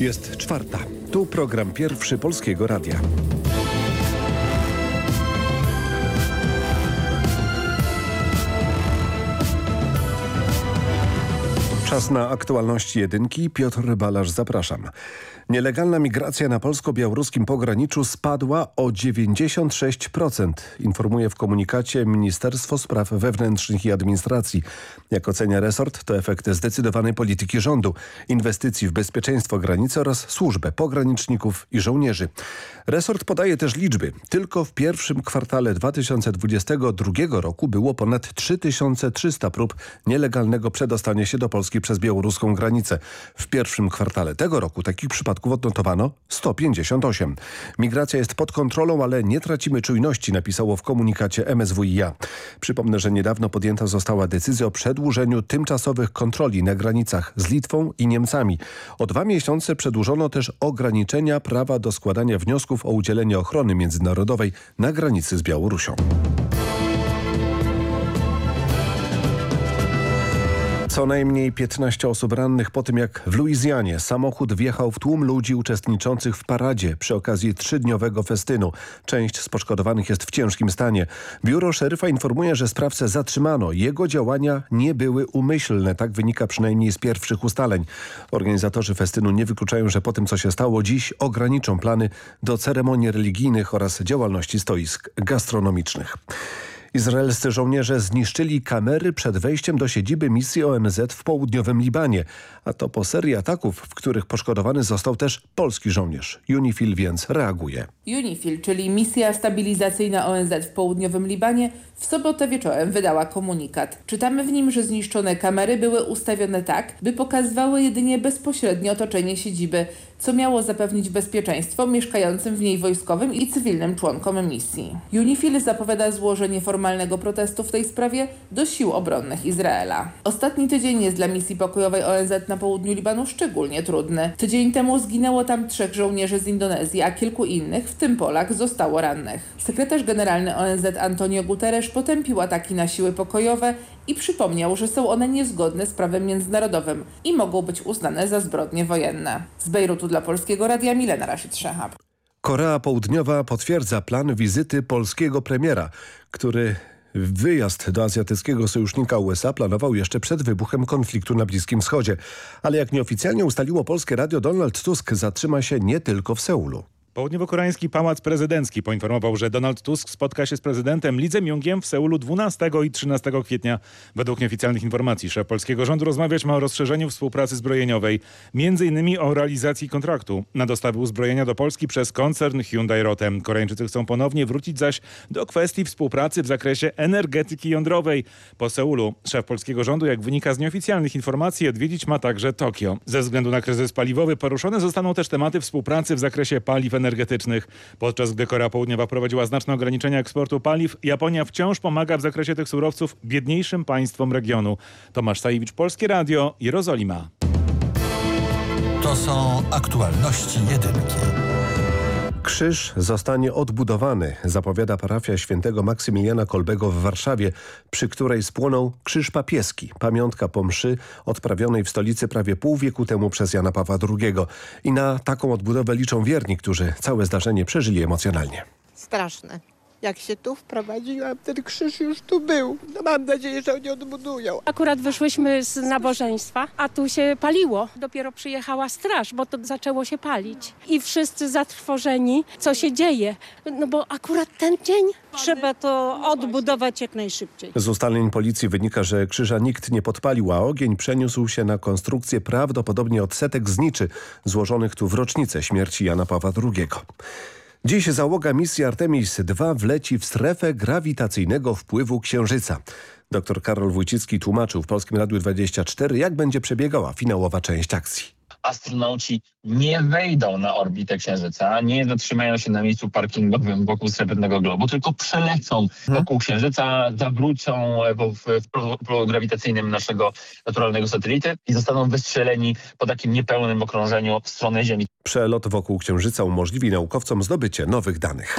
Jest czwarta. Tu program pierwszy Polskiego Radia. Czas na aktualności jedynki. Piotr Balasz, zapraszam. Nielegalna migracja na polsko-białoruskim pograniczu spadła o 96%, informuje w komunikacie Ministerstwo Spraw Wewnętrznych i Administracji. Jak ocenia resort, to efekt zdecydowanej polityki rządu, inwestycji w bezpieczeństwo granicy oraz służbę pograniczników i żołnierzy. Resort podaje też liczby. Tylko w pierwszym kwartale 2022 roku było ponad 3300 prób nielegalnego przedostania się do Polski przez białoruską granicę. W pierwszym kwartale tego roku takich przypadków odnotowano 158. Migracja jest pod kontrolą, ale nie tracimy czujności, napisało w komunikacie MSWiA. Przypomnę, że niedawno podjęta została decyzja o przedłużeniu tymczasowych kontroli na granicach z Litwą i Niemcami. O dwa miesiące przedłużono też ograniczenia prawa do składania wniosków o udzielenie ochrony międzynarodowej na granicy z Białorusią. Co najmniej 15 osób rannych po tym, jak w Luizjanie samochód wjechał w tłum ludzi uczestniczących w paradzie przy okazji trzydniowego festynu. Część z poszkodowanych jest w ciężkim stanie. Biuro szeryfa informuje, że sprawcę zatrzymano. Jego działania nie były umyślne. Tak wynika przynajmniej z pierwszych ustaleń. Organizatorzy festynu nie wykluczają, że po tym, co się stało dziś, ograniczą plany do ceremonii religijnych oraz działalności stoisk gastronomicznych. Izraelscy żołnierze zniszczyli kamery przed wejściem do siedziby misji ONZ w południowym Libanie, a to po serii ataków, w których poszkodowany został też polski żołnierz. UNIFIL więc reaguje. UNIFIL, czyli misja stabilizacyjna ONZ w południowym Libanie, w sobotę wieczorem wydała komunikat. Czytamy w nim, że zniszczone kamery były ustawione tak, by pokazywały jedynie bezpośrednie otoczenie siedziby, co miało zapewnić bezpieczeństwo mieszkającym w niej wojskowym i cywilnym członkom misji. UNIFIL zapowiada złożenie formalnego protestu w tej sprawie do sił obronnych Izraela. Ostatni tydzień jest dla misji pokojowej ONZ na południu Libanu szczególnie trudny. Tydzień temu zginęło tam trzech żołnierzy z Indonezji, a kilku innych, w tym Polak, zostało rannych. Sekretarz generalny ONZ Antonio Guterres potępił ataki na siły pokojowe i przypomniał, że są one niezgodne z prawem międzynarodowym i mogą być uznane za zbrodnie wojenne. Z Bejrutu dla Polskiego Radia Milena Rashid Szehab. Korea Południowa potwierdza plan wizyty polskiego premiera, który Wyjazd do azjatyckiego sojusznika USA planował jeszcze przed wybuchem konfliktu na Bliskim Wschodzie. Ale jak nieoficjalnie ustaliło polskie radio, Donald Tusk zatrzyma się nie tylko w Seulu. Południowo-koreański Pałac Prezydencki poinformował, że Donald Tusk spotka się z prezydentem Lee Myungiem w Seulu 12 i 13 kwietnia. Według nieoficjalnych informacji szef polskiego rządu rozmawiać ma o rozszerzeniu współpracy zbrojeniowej, innymi o realizacji kontraktu na dostawy uzbrojenia do Polski przez koncern Hyundai Rotem. Koreańczycy chcą ponownie wrócić zaś do kwestii współpracy w zakresie energetyki jądrowej. Po Seulu szef polskiego rządu, jak wynika z nieoficjalnych informacji, odwiedzić ma także Tokio. Ze względu na kryzys paliwowy poruszone zostaną też tematy współpracy w zakresie paliw energetycznych energetycznych. Podczas gdy Korea Południowa prowadziła znaczne ograniczenia eksportu paliw, Japonia wciąż pomaga w zakresie tych surowców biedniejszym państwom regionu. Tomasz Sajewicz, Polskie Radio, Jerozolima. To są aktualności jedynki. Krzyż zostanie odbudowany, zapowiada parafia świętego Maksymiliana Kolbego w Warszawie, przy której spłonął krzyż papieski, pamiątka po mszy odprawionej w stolicy prawie pół wieku temu przez Jana Pawła II. I na taką odbudowę liczą wierni, którzy całe zdarzenie przeżyli emocjonalnie. Straszne. Jak się tu wprowadziłam, ten krzyż już tu był. No mam nadzieję, że oni odbudują. Akurat wyszłyśmy z nabożeństwa, a tu się paliło. Dopiero przyjechała straż, bo to zaczęło się palić. I wszyscy zatrwożeni, co się dzieje. No bo akurat ten dzień Trzeba to odbudować jak najszybciej. Z ustaleń policji wynika, że krzyża nikt nie podpalił, a ogień przeniósł się na konstrukcję prawdopodobnie od setek zniczy złożonych tu w rocznicę śmierci Jana Pawła II. Dziś załoga misji Artemis II wleci w strefę grawitacyjnego wpływu Księżyca. Dr Karol Wójcicki tłumaczył w Polskim Radiu 24, jak będzie przebiegała finałowa część akcji astronauci nie wejdą na orbitę Księżyca, nie zatrzymają się na miejscu parkingowym wokół Srebrnego Globu, tylko przelecą hmm. wokół Księżyca, zawrócą w, w polu grawitacyjnym naszego naturalnego satelity i zostaną wystrzeleni po takim niepełnym okrążeniu w stronę Ziemi. Przelot wokół Księżyca umożliwi naukowcom zdobycie nowych danych.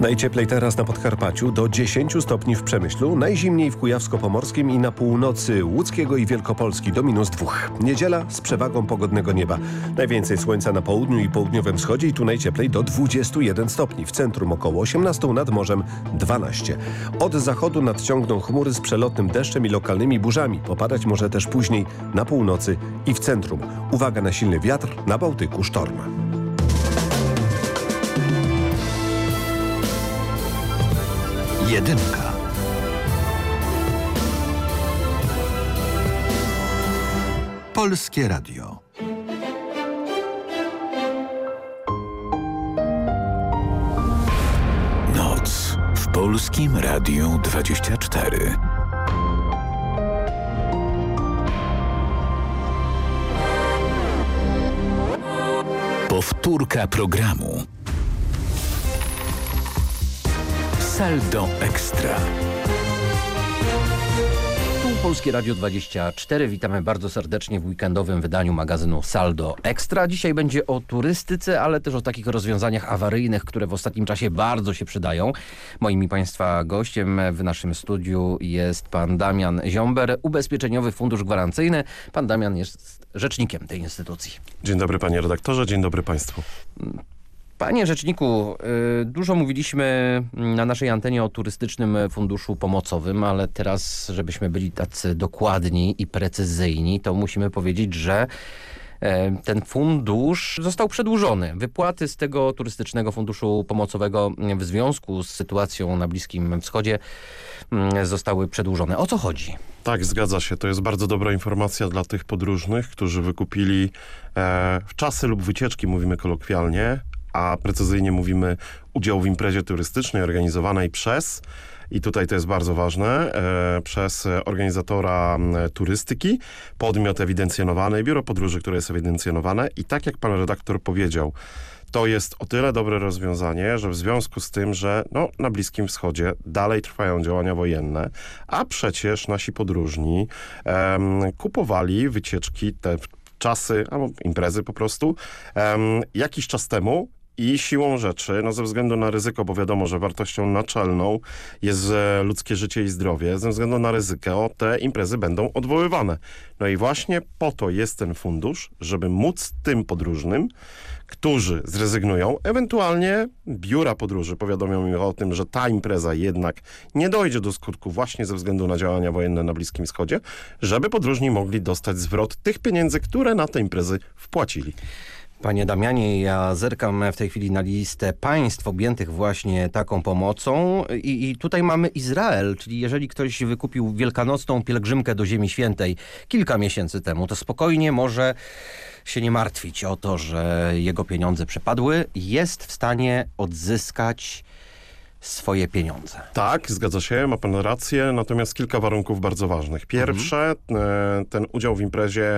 Najcieplej teraz na Podkarpaciu do 10 stopni w Przemyślu, najzimniej w Kujawsko-Pomorskim i na północy Łódzkiego i Wielkopolski do minus 2. Niedziela z przewagą pogodnego nieba. Najwięcej słońca na południu i południowym wschodzie i tu najcieplej do 21 stopni. W centrum około 18, nad morzem 12. Od zachodu nadciągną chmury z przelotnym deszczem i lokalnymi burzami. Popadać może też później na północy i w centrum. Uwaga na silny wiatr, na Bałtyku sztorm. Jedynka. Polskie Radio. Noc w Polskim Radiu 24. Powtórka programu. Saldo Ekstra. Tu Polskie Radio 24. Witamy bardzo serdecznie w weekendowym wydaniu magazynu Saldo Extra. Dzisiaj będzie o turystyce, ale też o takich rozwiązaniach awaryjnych, które w ostatnim czasie bardzo się przydają. Moim i Państwa gościem w naszym studiu jest pan Damian Ziomber, Ubezpieczeniowy Fundusz Gwarancyjny. Pan Damian jest rzecznikiem tej instytucji. Dzień dobry panie redaktorze, dzień dobry państwu. Panie Rzeczniku, y, dużo mówiliśmy na naszej antenie o turystycznym funduszu pomocowym, ale teraz, żebyśmy byli tacy dokładni i precyzyjni, to musimy powiedzieć, że e, ten fundusz został przedłużony. Wypłaty z tego turystycznego funduszu pomocowego w związku z sytuacją na Bliskim Wschodzie mm, zostały przedłużone. O co chodzi? Tak, zgadza się. To jest bardzo dobra informacja dla tych podróżnych, którzy wykupili e, czasy lub wycieczki, mówimy kolokwialnie, a precyzyjnie mówimy udział w imprezie turystycznej organizowanej przez i tutaj to jest bardzo ważne, e, przez organizatora turystyki, podmiot ewidencjonowany, biuro podróży, które jest ewidencjonowane. I tak jak pan redaktor powiedział, to jest o tyle dobre rozwiązanie, że w związku z tym, że no, na Bliskim Wschodzie dalej trwają działania wojenne, a przecież nasi podróżni em, kupowali wycieczki te czasy, albo imprezy po prostu, em, jakiś czas temu i siłą rzeczy, no ze względu na ryzyko, bo wiadomo, że wartością naczelną jest e, ludzkie życie i zdrowie, ze względu na ryzyko te imprezy będą odwoływane. No i właśnie po to jest ten fundusz, żeby móc tym podróżnym, którzy zrezygnują, ewentualnie biura podróży powiadomią ich o tym, że ta impreza jednak nie dojdzie do skutku właśnie ze względu na działania wojenne na Bliskim Wschodzie, żeby podróżni mogli dostać zwrot tych pieniędzy, które na te imprezy wpłacili. Panie Damianie, ja zerkam w tej chwili na listę państw objętych właśnie taką pomocą i, i tutaj mamy Izrael, czyli jeżeli ktoś wykupił wielkanocną pielgrzymkę do Ziemi Świętej kilka miesięcy temu, to spokojnie może się nie martwić o to, że jego pieniądze przepadły. Jest w stanie odzyskać swoje pieniądze. Tak, zgadza się, ma pan rację, natomiast kilka warunków bardzo ważnych. Pierwsze, e, ten udział w imprezie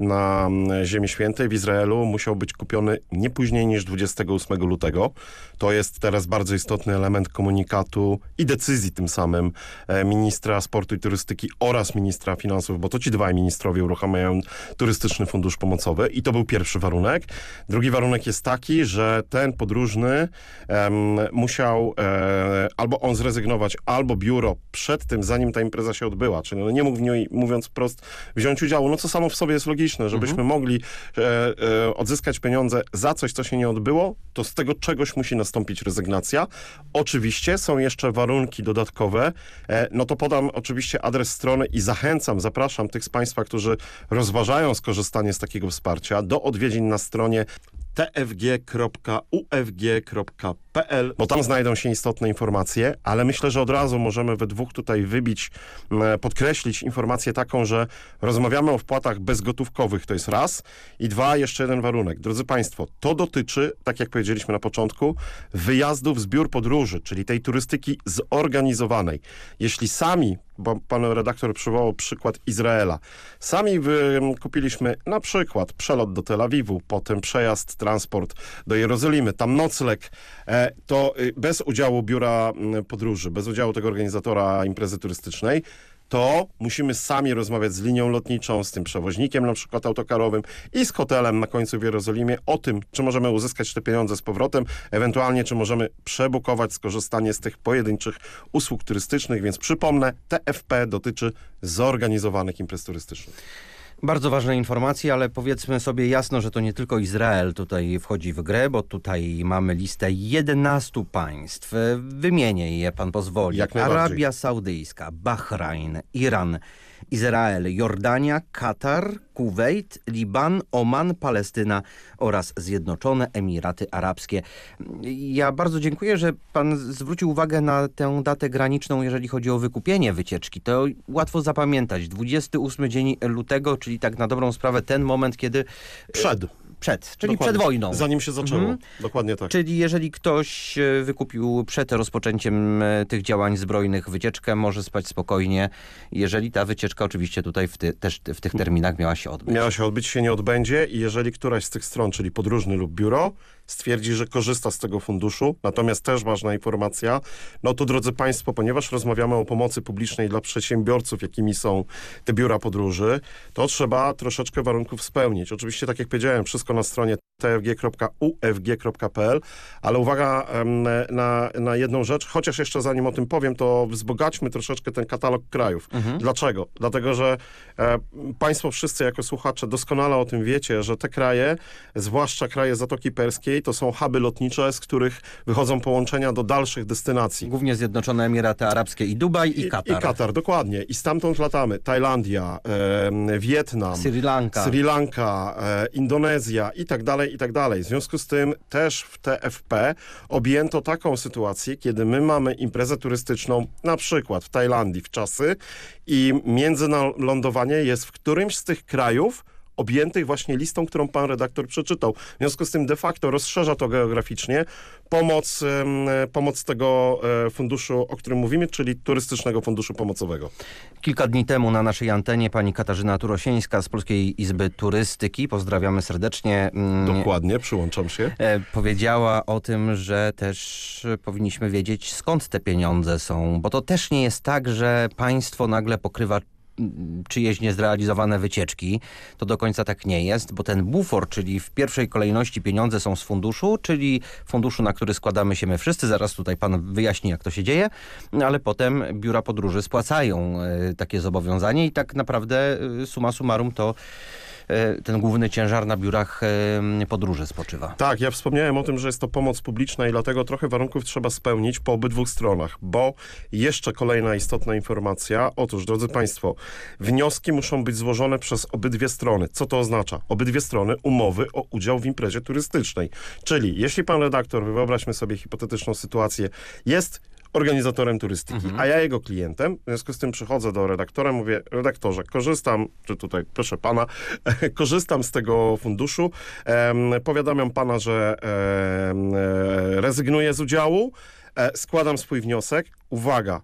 na mm, Ziemi Świętej w Izraelu musiał być kupiony nie później niż 28 lutego. To jest teraz bardzo istotny element komunikatu i decyzji tym samym e, ministra sportu i turystyki oraz ministra finansów, bo to ci dwaj ministrowie uruchamiają turystyczny fundusz pomocowy i to był pierwszy warunek. Drugi warunek jest taki, że ten podróżny musiał e, albo on zrezygnować, albo biuro przed tym, zanim ta impreza się odbyła, czyli no nie mógł w niej, mówiąc wprost, wziąć udziału, no co samo w sobie jest logiczne, żebyśmy mogli e, e, odzyskać pieniądze za coś, co się nie odbyło, to z tego czegoś musi nastąpić rezygnacja. Oczywiście są jeszcze warunki dodatkowe, e, no to podam oczywiście adres strony i zachęcam, zapraszam tych z Państwa, którzy rozważają skorzystanie z takiego wsparcia do odwiedzin na stronie tfg.ufg.pl, bo tam znajdą się istotne informacje, ale myślę, że od razu możemy we dwóch tutaj wybić, podkreślić informację taką, że rozmawiamy o wpłatach bezgotówkowych, to jest raz, i dwa, jeszcze jeden warunek. Drodzy Państwo, to dotyczy, tak jak powiedzieliśmy na początku, wyjazdów z biur podróży, czyli tej turystyki zorganizowanej. Jeśli sami bo pan redaktor przywołał przykład Izraela. Sami kupiliśmy na przykład przelot do Tel Awiwu, potem przejazd, transport do Jerozolimy, tam nocleg, e, to y, bez udziału biura podróży, bez udziału tego organizatora imprezy turystycznej, to musimy sami rozmawiać z linią lotniczą, z tym przewoźnikiem na przykład autokarowym i z hotelem na końcu w Jerozolimie o tym, czy możemy uzyskać te pieniądze z powrotem, ewentualnie czy możemy przebukować skorzystanie z tych pojedynczych usług turystycznych, więc przypomnę, TFP dotyczy zorganizowanych imprez turystycznych. Bardzo ważne informacje, ale powiedzmy sobie jasno, że to nie tylko Izrael tutaj wchodzi w grę, bo tutaj mamy listę 11 państw. Wymienię je, pan pozwoli. Arabia Saudyjska, Bahrajn, Iran, Izrael, Jordania, Katar, Kuwejt, Liban, Oman, Palestyna oraz Zjednoczone Emiraty Arabskie. Ja bardzo dziękuję, że pan zwrócił uwagę na tę datę graniczną, jeżeli chodzi o wykupienie wycieczki. To łatwo zapamiętać. 28 dzień lutego, czyli tak na dobrą sprawę ten moment, kiedy... Przed. Przed, czyli Dokładnie. przed wojną. Zanim się zaczęło. Mhm. Dokładnie tak. Czyli jeżeli ktoś e, wykupił przed rozpoczęciem e, tych działań zbrojnych wycieczkę, może spać spokojnie, jeżeli ta wycieczka oczywiście tutaj w, ty, też w tych terminach miała się odbyć. Miała się odbyć, się nie odbędzie i jeżeli któraś z tych stron, czyli podróżny lub biuro, stwierdzi, że korzysta z tego funduszu, natomiast też ważna informacja, no to drodzy Państwo, ponieważ rozmawiamy o pomocy publicznej dla przedsiębiorców, jakimi są te biura podróży, to trzeba troszeczkę warunków spełnić. Oczywiście, tak jak powiedziałem, wszystko na stronie tfg.ufg.pl, ale uwaga na, na jedną rzecz, chociaż jeszcze zanim o tym powiem, to wzbogaćmy troszeczkę ten katalog krajów. Dlaczego? Dlatego, że e, Państwo wszyscy jako słuchacze doskonale o tym wiecie, że te kraje, zwłaszcza kraje Zatoki Perskiej, to są huby lotnicze, z których wychodzą połączenia do dalszych destynacji. Głównie Zjednoczone Emiraty Arabskie i Dubaj i Katar. I Katar, dokładnie. I stamtąd latamy. Tajlandia, em, Wietnam, Sri Lanka. Sri Lanka, e, Indonezja i tak dalej, i tak dalej. W związku z tym też w TFP objęto taką sytuację, kiedy my mamy imprezę turystyczną na przykład w Tajlandii w czasy i międzylądowanie jest w którymś z tych krajów, objętych właśnie listą, którą pan redaktor przeczytał. W związku z tym de facto rozszerza to geograficznie pomoc, pomoc tego e, funduszu, o którym mówimy, czyli turystycznego funduszu pomocowego. Kilka dni temu na naszej antenie pani Katarzyna Turosieńska z Polskiej Izby Turystyki, pozdrawiamy serdecznie, mm, Dokładnie, przyłączam się. e, powiedziała o tym, że też powinniśmy wiedzieć skąd te pieniądze są, bo to też nie jest tak, że państwo nagle pokrywa czyjeś niezrealizowane wycieczki. To do końca tak nie jest, bo ten bufor, czyli w pierwszej kolejności pieniądze są z funduszu, czyli funduszu, na który składamy się my wszyscy. Zaraz tutaj pan wyjaśni, jak to się dzieje, ale potem biura podróży spłacają e, takie zobowiązanie i tak naprawdę e, summa summarum to ten główny ciężar na biurach e, podróży spoczywa. Tak, ja wspomniałem o tym, że jest to pomoc publiczna i dlatego trochę warunków trzeba spełnić po obydwu stronach, bo jeszcze kolejna istotna informacja. Otóż, drodzy Państwo, wnioski muszą być złożone przez obydwie strony. Co to oznacza? Obydwie strony umowy o udział w imprezie turystycznej. Czyli jeśli pan redaktor, wyobraźmy sobie hipotetyczną sytuację, jest organizatorem turystyki, a ja jego klientem. W związku z tym przychodzę do redaktora, mówię, redaktorze, korzystam, czy tutaj, proszę pana, korzystam z tego funduszu, em, powiadamiam pana, że e, rezygnuję z udziału, e, składam swój wniosek. Uwaga,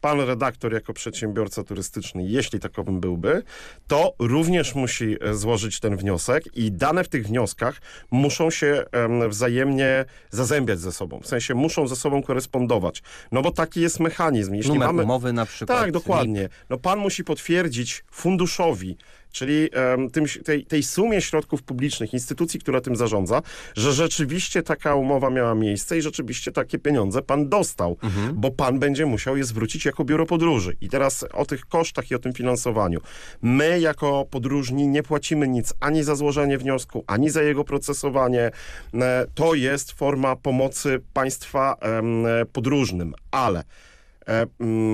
pan redaktor jako przedsiębiorca turystyczny, jeśli takowym byłby, to również musi e, złożyć ten wniosek i dane w tych wnioskach muszą się em, wzajemnie zazębiać ze sobą. W sensie muszą ze sobą korespondować. No bo taki jest mechanizm. Jeśli Numer mamy... umowy na przykład. Tak, dokładnie. No pan musi potwierdzić funduszowi, czyli tym, tej, tej sumie środków publicznych, instytucji, która tym zarządza, że rzeczywiście taka umowa miała miejsce i rzeczywiście takie pieniądze pan dostał, bo pan będzie musiał je zwrócić jako biuro podróży. I teraz o tych kosztach i o tym finansowaniu. My jako podróżni nie płacimy nic ani za złożenie wniosku, ani za jego procesowanie. E, To jest forma pomocy państwa podróżnym, ale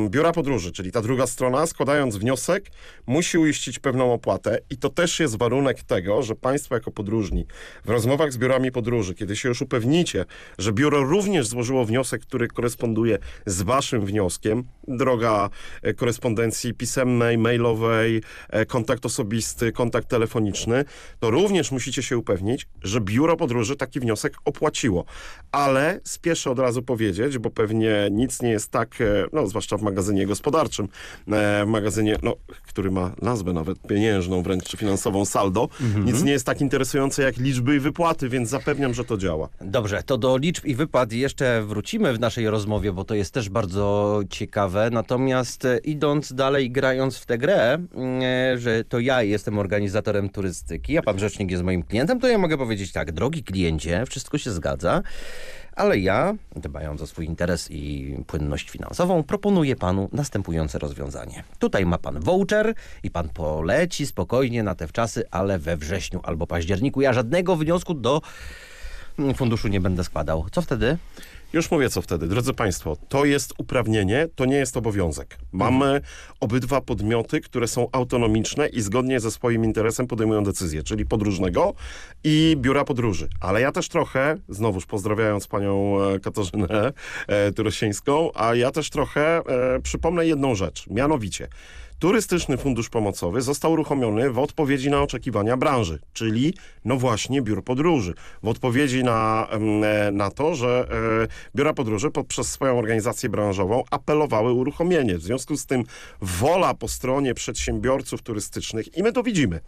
biura podróży, czyli ta druga strona, składając wniosek, musi uiścić pewną opłatę i to też jest warunek tego, że państwo jako podróżni w rozmowach z biurami podróży, kiedy się już upewnicie, że biuro również złożyło wniosek, który koresponduje z waszym wnioskiem, droga e, korespondencji pisemnej, mailowej, e, kontakt osobisty, kontakt telefoniczny, to również musicie się upewnić, że biuro podróży taki wniosek opłaciło. Ale spieszę od razu powiedzieć, bo pewnie nic nie jest tak no zwłaszcza w magazynie gospodarczym, e, w magazynie, no, który ma nazwę nawet pieniężną wręcz, czy finansową saldo, nic nie jest tak interesujące jak liczby i wypłaty, więc zapewniam, że to działa. Dobrze, to do liczb i wypłat jeszcze wrócimy w naszej rozmowie, bo to jest też bardzo ciekawe. Natomiast e, idąc dalej, grając w tę grę, mm, e, że to ja jestem organizatorem turystyki, a pan rzecznik jest moim klientem, to ja mogę powiedzieć tak, drogi kliencie, wszystko się zgadza. Ale ja, dbając o swój interes i płynność finansową, proponuję panu następujące rozwiązanie. Tutaj ma pan voucher i pan poleci spokojnie na te wczasy, ale we wrześniu albo październiku. Ja żadnego wniosku do mm, funduszu nie będę składał. Co wtedy? Już mówię co wtedy. Drodzy Państwo, to jest uprawnienie, to nie jest obowiązek. Mamy obydwa podmioty, które są autonomiczne i zgodnie ze swoim interesem podejmują decyzje, czyli podróżnego i biura podróży. Ale ja też trochę, znowuż pozdrawiając panią e, Katarzynę e, Turosieńską, a ja też trochę e, przypomnę jedną rzecz, mianowicie Turystyczny Fundusz Pomocowy został uruchomiony w odpowiedzi na oczekiwania branży, czyli no właśnie biur podróży. W odpowiedzi na, e, na to, że e, biura podróży poprzez swoją organizację branżową apelowały uruchomienie. W związku z tym wola po stronie przedsiębiorców turystycznych i my to widzimy.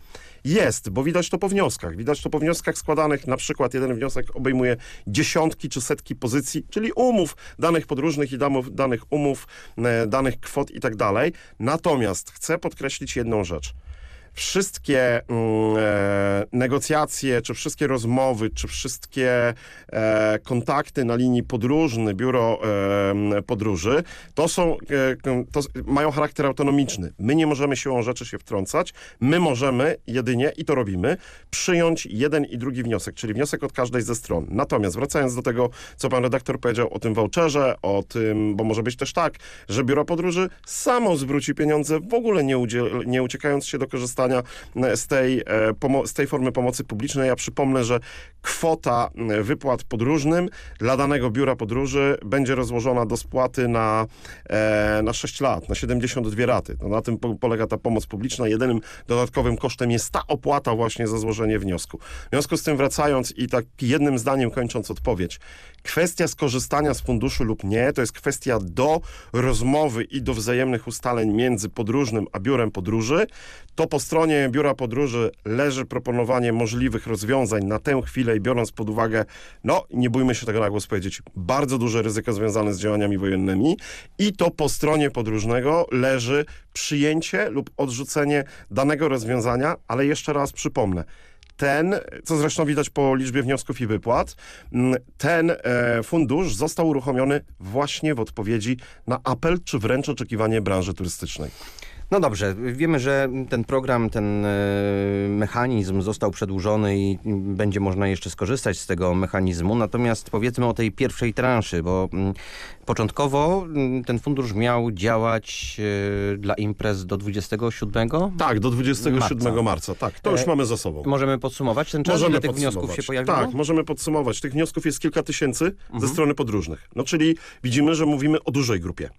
Jest, bo widać to po wnioskach. Widać to po wnioskach składanych, na przykład jeden wniosek obejmuje dziesiątki czy setki pozycji, czyli umów danych podróżnych i damów, danych umów, e, danych kwot i tak dalej. Natomiast chcę podkreślić jedną rzecz. Wszystkie mm, e, negocjacje, czy wszystkie rozmowy, czy wszystkie e, kontakty na linii podróżny, biuro e, podróży, to są, to mają charakter autonomiczny. My nie możemy siłą rzeczy się wtrącać. My możemy jedynie, i to robimy, przyjąć jeden i drugi wniosek, czyli wniosek od każdej ze stron. Natomiast wracając do tego, co pan redaktor powiedział o tym voucherze, o tym, bo może być też tak, że biuro podróży samo zwróci pieniądze, w ogóle nie, udziel, nie uciekając się do korzystania e, z tej, e, z tej formy pomocy publicznej. Ja przypomnę, że kwota e, wypłat podróżnym dla danego biura podróży będzie rozłożona do spłaty na, na 6 lat, na 72 raty. No, na tym po, polega ta pomoc publiczna. Jedynym dodatkowym kosztem jest ta opłata właśnie za złożenie wniosku. W związku z tym wracając i tak jednym zdaniem kończąc odpowiedź. Kwestia skorzystania z funduszu lub nie, to jest kwestia do rozmowy i do wzajemnych ustaleń między podróżnym a biurem podróży. To po stronie biura podróży leży proponowanie możliwych rozwiązań na tę chwilę i biorąc pod uwagę, no nie bójmy się tego na głos powiedzieć, bardzo duże ryzyko związane z działaniami wojennymi i to po stronie podróżnego leży przyjęcie lub odrzucenie danego rozwiązania, ale jeszcze raz przypomnę, ten, co zresztą widać po liczbie wniosków i wypłat, mm, ten e, fundusz został uruchomiony właśnie w odpowiedzi na apel, czy wręcz oczekiwanie branży turystycznej. No dobrze, wiemy, że ten program, ten e, mechanizm został przedłużony i będzie można jeszcze skorzystać z tego mechanizmu. Natomiast powiedzmy o tej pierwszej transzy, bo mm, początkowo mm, ten fundusz miał działać e, dla imprez do 27. Tak, do 27 marca, Marca. tak, to już E, mamy za sobą. Możemy podsumować ten czas, Możemy ile tych wniosków się pojawiło? Tak, możemy podsumować. Tych wniosków jest kilka tysięcy Mhm. ze strony podróżnych. No czyli widzimy, że mówimy o dużej grupie.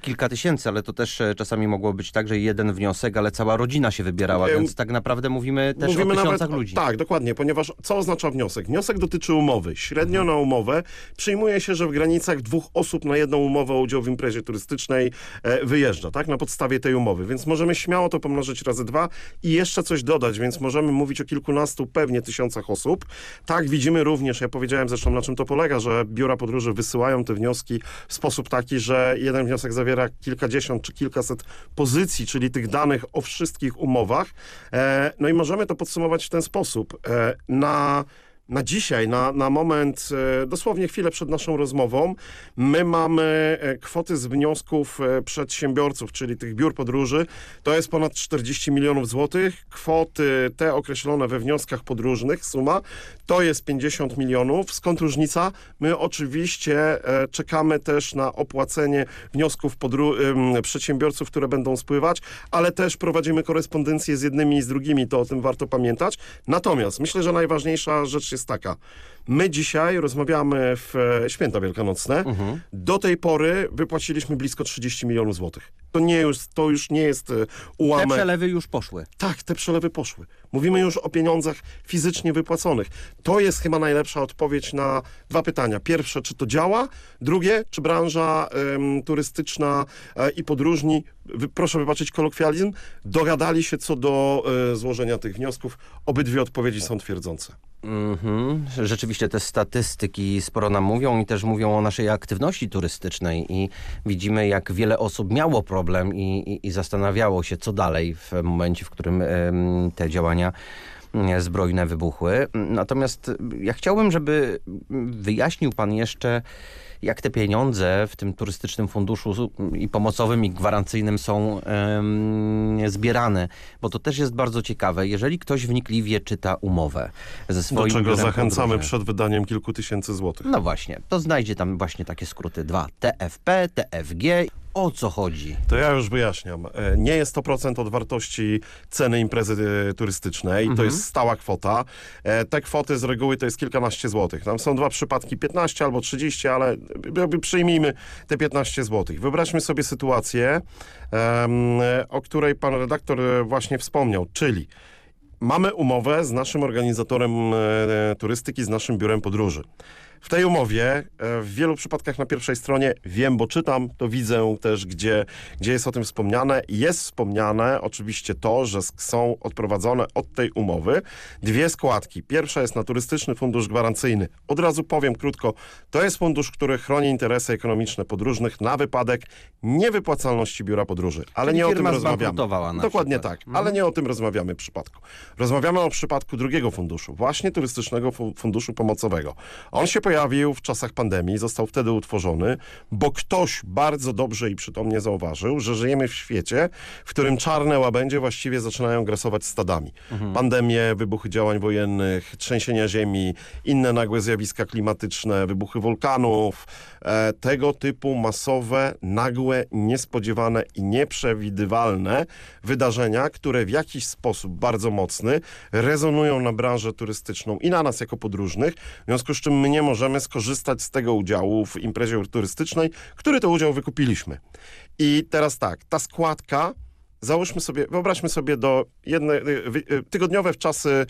Kilka tysięcy, ale to też e, czasami mogło być tak, że jeden wniosek, ale cała rodzina się wybierała, Em, więc tak naprawdę mówimy też Mówimy o tysiącach nawet, ludzi. Tak, dokładnie, ponieważ co oznacza wniosek? Wniosek dotyczy umowy. Średnio Mhm. na umowę przyjmuje się, że w granicach dwóch osób na jedną umowę o udział w imprezie turystycznej e, wyjeżdża, tak? Na podstawie tej umowy. Więc możemy śmiało to pomnożyć razy dwa i jeszcze coś dodać, więc możemy mówić o kilkunastu, pewnie tysiącach osób. Tak, widzimy również, ja powiedziałem zresztą na czym to polega, że biura podróży wysyłają te wnioski w sposób taki, że jeden wniosek zawiera kilkadziesiąt czy kilkaset pozycji, czyli tych danych o wszystkich umowach. E, no i możemy to podsumować w ten sposób. E, na na dzisiaj, na, na moment, e, dosłownie chwilę przed naszą rozmową, my mamy e, kwoty z wniosków e, przedsiębiorców, czyli tych biur podróży. To jest ponad 40 milionów złotych. Kwoty te określone we wnioskach podróżnych, suma, to jest 50 milionów. Skąd różnica? My oczywiście czekamy też na opłacenie wniosków przedsiębiorców, które będą spływać, ale też prowadzimy korespondencję z jednymi i z drugimi, to o tym warto pamiętać. Natomiast myślę, że najważniejsza rzecz jest taka. My dzisiaj rozmawiamy w e, święta wielkanocne. Do tej pory wypłaciliśmy blisko 30 milionów złotych. To nie już, to już nie jest e, Te ułamek. przelewy już poszły. Tak, te przelewy poszły. Mówimy już o pieniądzach fizycznie wypłaconych. To jest chyba najlepsza odpowiedź na dwa pytania. Pierwsze, czy to działa? Drugie, czy branża em, turystyczna e, i podróżni, wy, proszę wybaczyć kolokwializm, dogadali się co do e, złożenia tych wniosków? Obydwie odpowiedzi są twierdzące. Mhm. Rzeczywiście te statystyki sporo nam mówią i też mówią o naszej aktywności turystycznej i widzimy jak wiele osób miało problem i, i, i zastanawiało się co dalej w momencie, w którym em, te działania mm, zbrojne wybuchły. Natomiast ja chciałbym, żeby wyjaśnił pan jeszcze jak te pieniądze w tym turystycznym funduszu i pomocowym i gwarancyjnym są zbierane, bo to też jest bardzo ciekawe. Jeżeli ktoś wnikliwie czyta umowę ze swoim Do czego zachęcamy podróży, przed wydaniem kilku tysięcy złotych. No właśnie, to znajdzie tam właśnie takie skróty dwa. TFP, TFG. O co chodzi? To ja już wyjaśniam. E, Nie jest to procent od wartości ceny imprezy e, turystycznej. To Mhm. jest stała kwota. E, Te kwoty z reguły to jest kilkanaście złotych. Tam są dwa przypadki 15 albo 30, ale przyjmijmy te 15 złotych. Wyobraźmy sobie sytuację, o której pan redaktor właśnie wspomniał, czyli mamy umowę z naszym organizatorem turystyki, z naszym biurem podróży. W tej umowie, e, w wielu przypadkach na pierwszej stronie, wiem, bo czytam, to widzę też, gdzie, gdzie jest o tym wspomniane. Jest wspomniane oczywiście to, że są odprowadzone od tej umowy dwie składki. Pierwsza jest na Turystyczny Fundusz Gwarancyjny. Od razu powiem krótko, to jest fundusz, który chroni interesy ekonomiczne podróżnych na wypadek niewypłacalności biura podróży. Ale Czyli nie o tym rozmawiamy. Dokładnie tak, ale nie o tym rozmawiamy w przypadku. Rozmawiamy o przypadku drugiego funduszu, właśnie Turystycznego Fu- Funduszu Pomocowego. On się pojawił w czasach pandemii, został wtedy utworzony, bo ktoś bardzo dobrze i przytomnie zauważył, że żyjemy w świecie, w którym czarne łabędzie właściwie zaczynają grasować stadami. Pandemie, wybuchy działań wojennych, trzęsienia ziemi, inne nagłe zjawiska klimatyczne, wybuchy wulkanów, e, tego typu masowe, nagłe, niespodziewane i nieprzewidywalne wydarzenia, które w jakiś sposób bardzo mocny rezonują na branżę turystyczną i na nas jako podróżnych, w związku z czym my nie możemy skorzystać z tego udziału w imprezie turystycznej, który to udział wykupiliśmy. I teraz tak, ta składka Załóżmy sobie, wyobraźmy sobie do jedne, y, y, tygodniowe w czasy,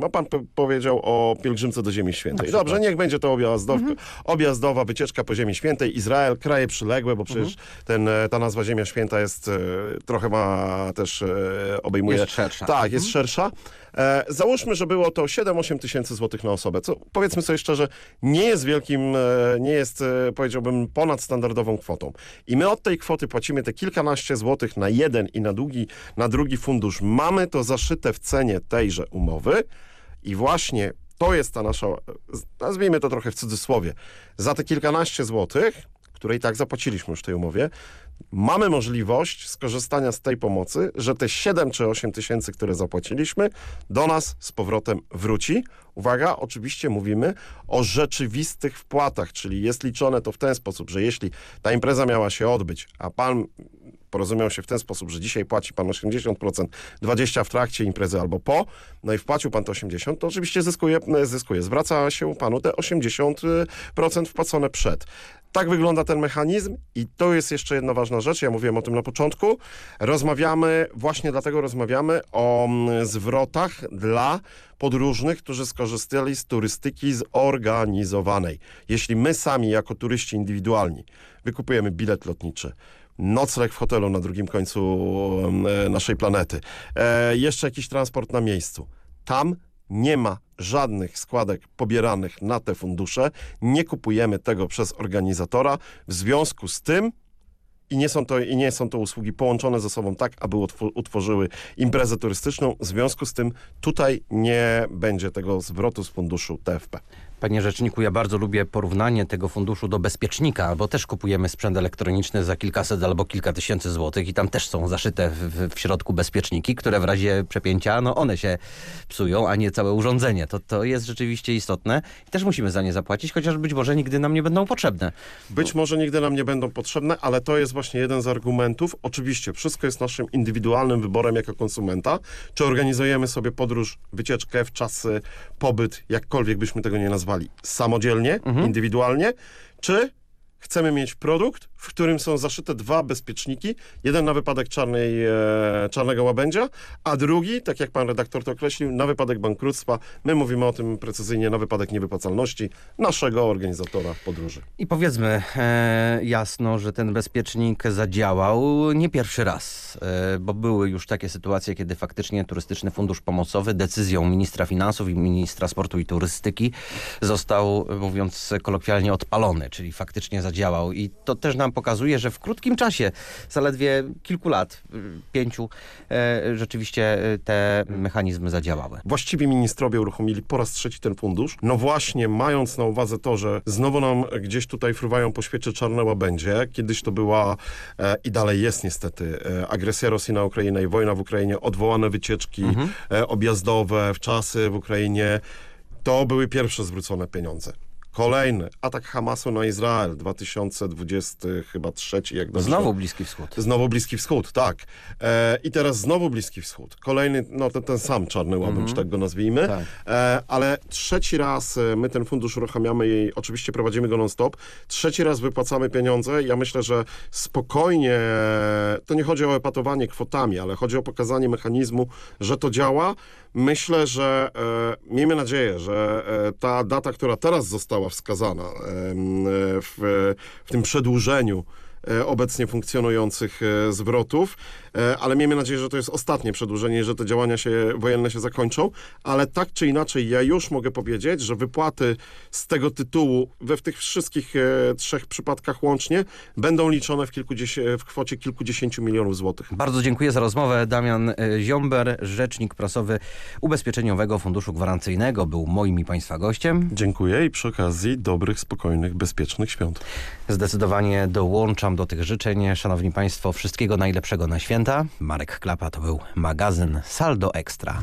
no pan po- powiedział o pielgrzymce do Ziemi Świętej. Dobrze, niech będzie to objazdow, objazdowa wycieczka po Ziemi Świętej, Izrael, kraje przyległe, bo przecież ten, e, ta nazwa Ziemia Święta jest, e, trochę ma też, e, obejmuje... Jest szersza. Tak, jest szersza. E, załóżmy, że było to 7-8 tysięcy złotych na osobę, co powiedzmy sobie szczerze, nie jest wielkim, e, nie jest, e, powiedziałbym, ponadstandardową kwotą. I my od tej kwoty płacimy te kilkanaście złotych na jeden i na, długi, na drugi fundusz. Mamy to zaszyte w cenie tejże umowy i właśnie to jest ta nasza, nazwijmy to trochę w cudzysłowie, za te kilkanaście złotych, które i tak zapłaciliśmy już w tej umowie, mamy możliwość skorzystania z tej pomocy, że te 7 czy 8 tysięcy, które zapłaciliśmy, do nas z powrotem wróci. Uwaga, oczywiście mówimy o rzeczywistych wpłatach, czyli jest liczone to w ten sposób, że jeśli ta impreza miała się odbyć, a pan porozumiał się w ten sposób, że dzisiaj płaci pan 80%, 20% w trakcie imprezy albo po, no i wpłacił pan te 80%, to oczywiście zyskuje, zyskuje. Zwraca się panu te 80% wpłacone przed. Tak wygląda ten mechanizm i to jest jeszcze jedna ważna rzecz, ja mówiłem o tym na początku. Rozmawiamy, właśnie dlatego rozmawiamy o mm, zwrotach dla podróżnych, którzy skorzystali z turystyki zorganizowanej. Jeśli my sami jako turyści indywidualni wykupujemy bilet lotniczy, nocleg w hotelu na drugim końcu e, naszej planety, e, jeszcze jakiś transport na miejscu, tam nie ma żadnych składek pobieranych na te fundusze, nie kupujemy tego przez organizatora. W związku z tym i nie, są to, I nie są to usługi połączone ze sobą tak, aby utw- utworzyły imprezę turystyczną. W związku z tym tutaj nie będzie tego zwrotu z funduszu TFP. Panie rzeczniku, ja bardzo lubię porównanie tego funduszu do bezpiecznika, bo też kupujemy sprzęt elektroniczny za kilkaset albo kilka tysięcy złotych i tam też są zaszyte w, w, środku bezpieczniki, które w razie przepięcia, no one się psują, a nie całe urządzenie. To, to jest rzeczywiście istotne i też musimy za nie zapłacić, chociaż być może nigdy nam nie będą potrzebne. Być może nigdy nam nie będą potrzebne, ale to jest właśnie jeden z argumentów. Oczywiście wszystko jest naszym indywidualnym wyborem jako konsumenta. Czy organizujemy sobie podróż, wycieczkę w czasy, pobyt, jakkolwiek byśmy tego nie nazwali, samodzielnie, indywidualnie, czy chcemy mieć produkt, w którym są zaszyte dwa bezpieczniki. Jeden na wypadek czarnej, e, czarnego łabędzia, a drugi, tak jak pan redaktor to określił, na wypadek bankructwa. My mówimy o tym precyzyjnie, na wypadek niewypłacalności naszego organizatora podróży. I powiedzmy e, jasno, że ten bezpiecznik zadziałał nie pierwszy raz, e, bo były już takie sytuacje, kiedy faktycznie Turystyczny Fundusz Pomocowy decyzją ministra finansów i ministra sportu i turystyki został, mówiąc kolokwialnie, odpalony, czyli faktycznie zadziałał. I to też nam pokazuje, że w krótkim czasie, zaledwie kilku lat, y, pięciu, e, rzeczywiście y, te mechanizmy zadziałały. Właściwi ministrowie uruchomili po raz trzeci ten fundusz. No właśnie, mając na uwadze to, że znowu nam gdzieś tutaj fruwają po świecie czarne łabędzie. Kiedyś to była e, i dalej jest niestety e, agresja Rosji na Ukrainę i wojna w Ukrainie, odwołane wycieczki e, objazdowe w czasy w Ukrainie. To były pierwsze zwrócone pieniądze. Kolejny atak Hamasu na Izrael 2020 chyba trzeci, jak dobrze Znowu Bliski Wschód. Znowu Bliski Wschód, tak. E, I teraz znowu Bliski Wschód. Kolejny, no ten, ten sam czarny łabędź, tak go nazwijmy. Tak. E, ale trzeci raz e, my ten fundusz uruchamiamy i oczywiście prowadzimy go non-stop. Trzeci raz wypłacamy pieniądze. Ja myślę, że spokojnie, to nie chodzi o epatowanie kwotami, ale chodzi o pokazanie mechanizmu, że to działa. Myślę, że e, miejmy nadzieję, że e, ta data, która teraz została wskazana em, e, w, w tym przedłużeniu e, obecnie funkcjonujących e, zwrotów, ale miejmy nadzieję, że to jest ostatnie przedłużenie, że te działania się, wojenne się zakończą, ale tak czy inaczej ja już mogę powiedzieć, że wypłaty z tego tytułu we w tych wszystkich e, trzech przypadkach łącznie będą liczone w, w kwocie kilkudziesięciu milionów złotych. Bardzo dziękuję za rozmowę. Damian e, Ziomber, rzecznik prasowy Ubezpieczeniowego Funduszu Gwarancyjnego, był moim i Państwa gościem. Dziękuję i przy okazji dobrych, spokojnych, bezpiecznych świąt. Zdecydowanie dołączam do tych życzeń. Szanowni Państwo, wszystkiego najlepszego na święta. Marek Klapa to był magazyn Saldo Ekstra.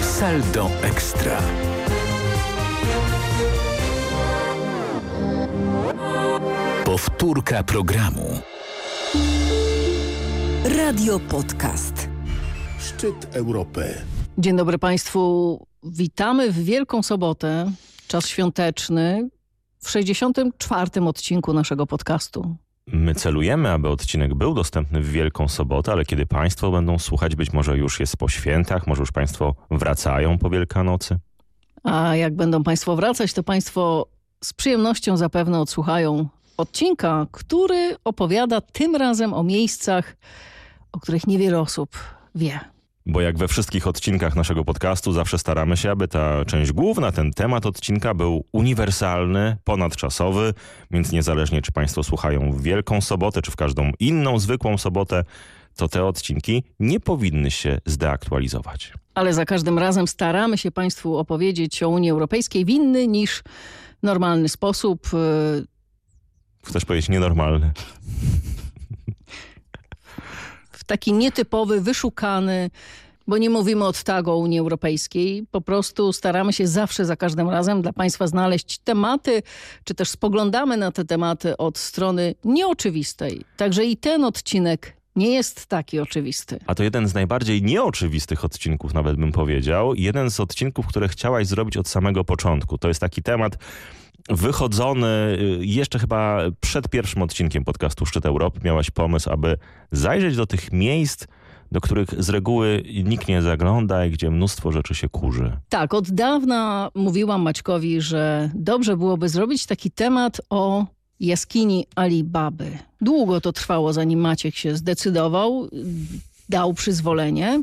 Saldo Ekstra. Powtórka programu. Radio Podcast. Szczyt Europy. Dzień dobry Państwu. Witamy w Wielką Sobotę, czas świąteczny, w 64. odcinku naszego podcastu. My celujemy, aby odcinek był dostępny w Wielką Sobotę, ale kiedy Państwo będą słuchać, być może już jest po świętach, może już Państwo wracają po Wielkanocy. A jak będą Państwo wracać, to Państwo z przyjemnością zapewne odsłuchają odcinka, który opowiada tym razem o miejscach, o których niewiele osób wie. Bo jak we wszystkich odcinkach naszego podcastu, zawsze staramy się, aby ta część główna, ten temat odcinka był uniwersalny, ponadczasowy, więc niezależnie czy Państwo słuchają w Wielką Sobotę, czy w każdą inną zwykłą sobotę, to te odcinki nie powinny się zdeaktualizować. Ale za każdym razem staramy się Państwu opowiedzieć o Unii Europejskiej w inny niż normalny sposób. Yy, Chcesz powiedzieć nienormalny? Taki nietypowy, wyszukany, bo nie mówimy od tak o Unii Europejskiej. Po prostu staramy się zawsze, za każdym razem dla Państwa znaleźć tematy, czy też spoglądamy na te tematy od strony nieoczywistej. Także i ten odcinek nie jest taki oczywisty. A to jeden z najbardziej nieoczywistych odcinków, nawet bym powiedział. Jeden z odcinków, które chciałaś zrobić od samego początku. To jest taki temat wychodzony y, jeszcze chyba przed pierwszym odcinkiem podcastu Szczyt Europy. Miałaś pomysł, aby zajrzeć do tych miejsc, do których z reguły nikt nie zagląda i gdzie mnóstwo rzeczy się kurzy. Tak, od dawna mówiłam Maćkowi, że dobrze byłoby zrobić taki temat o jaskini Alibaby. Długo to trwało, zanim Maciek się zdecydował, dał przyzwolenie,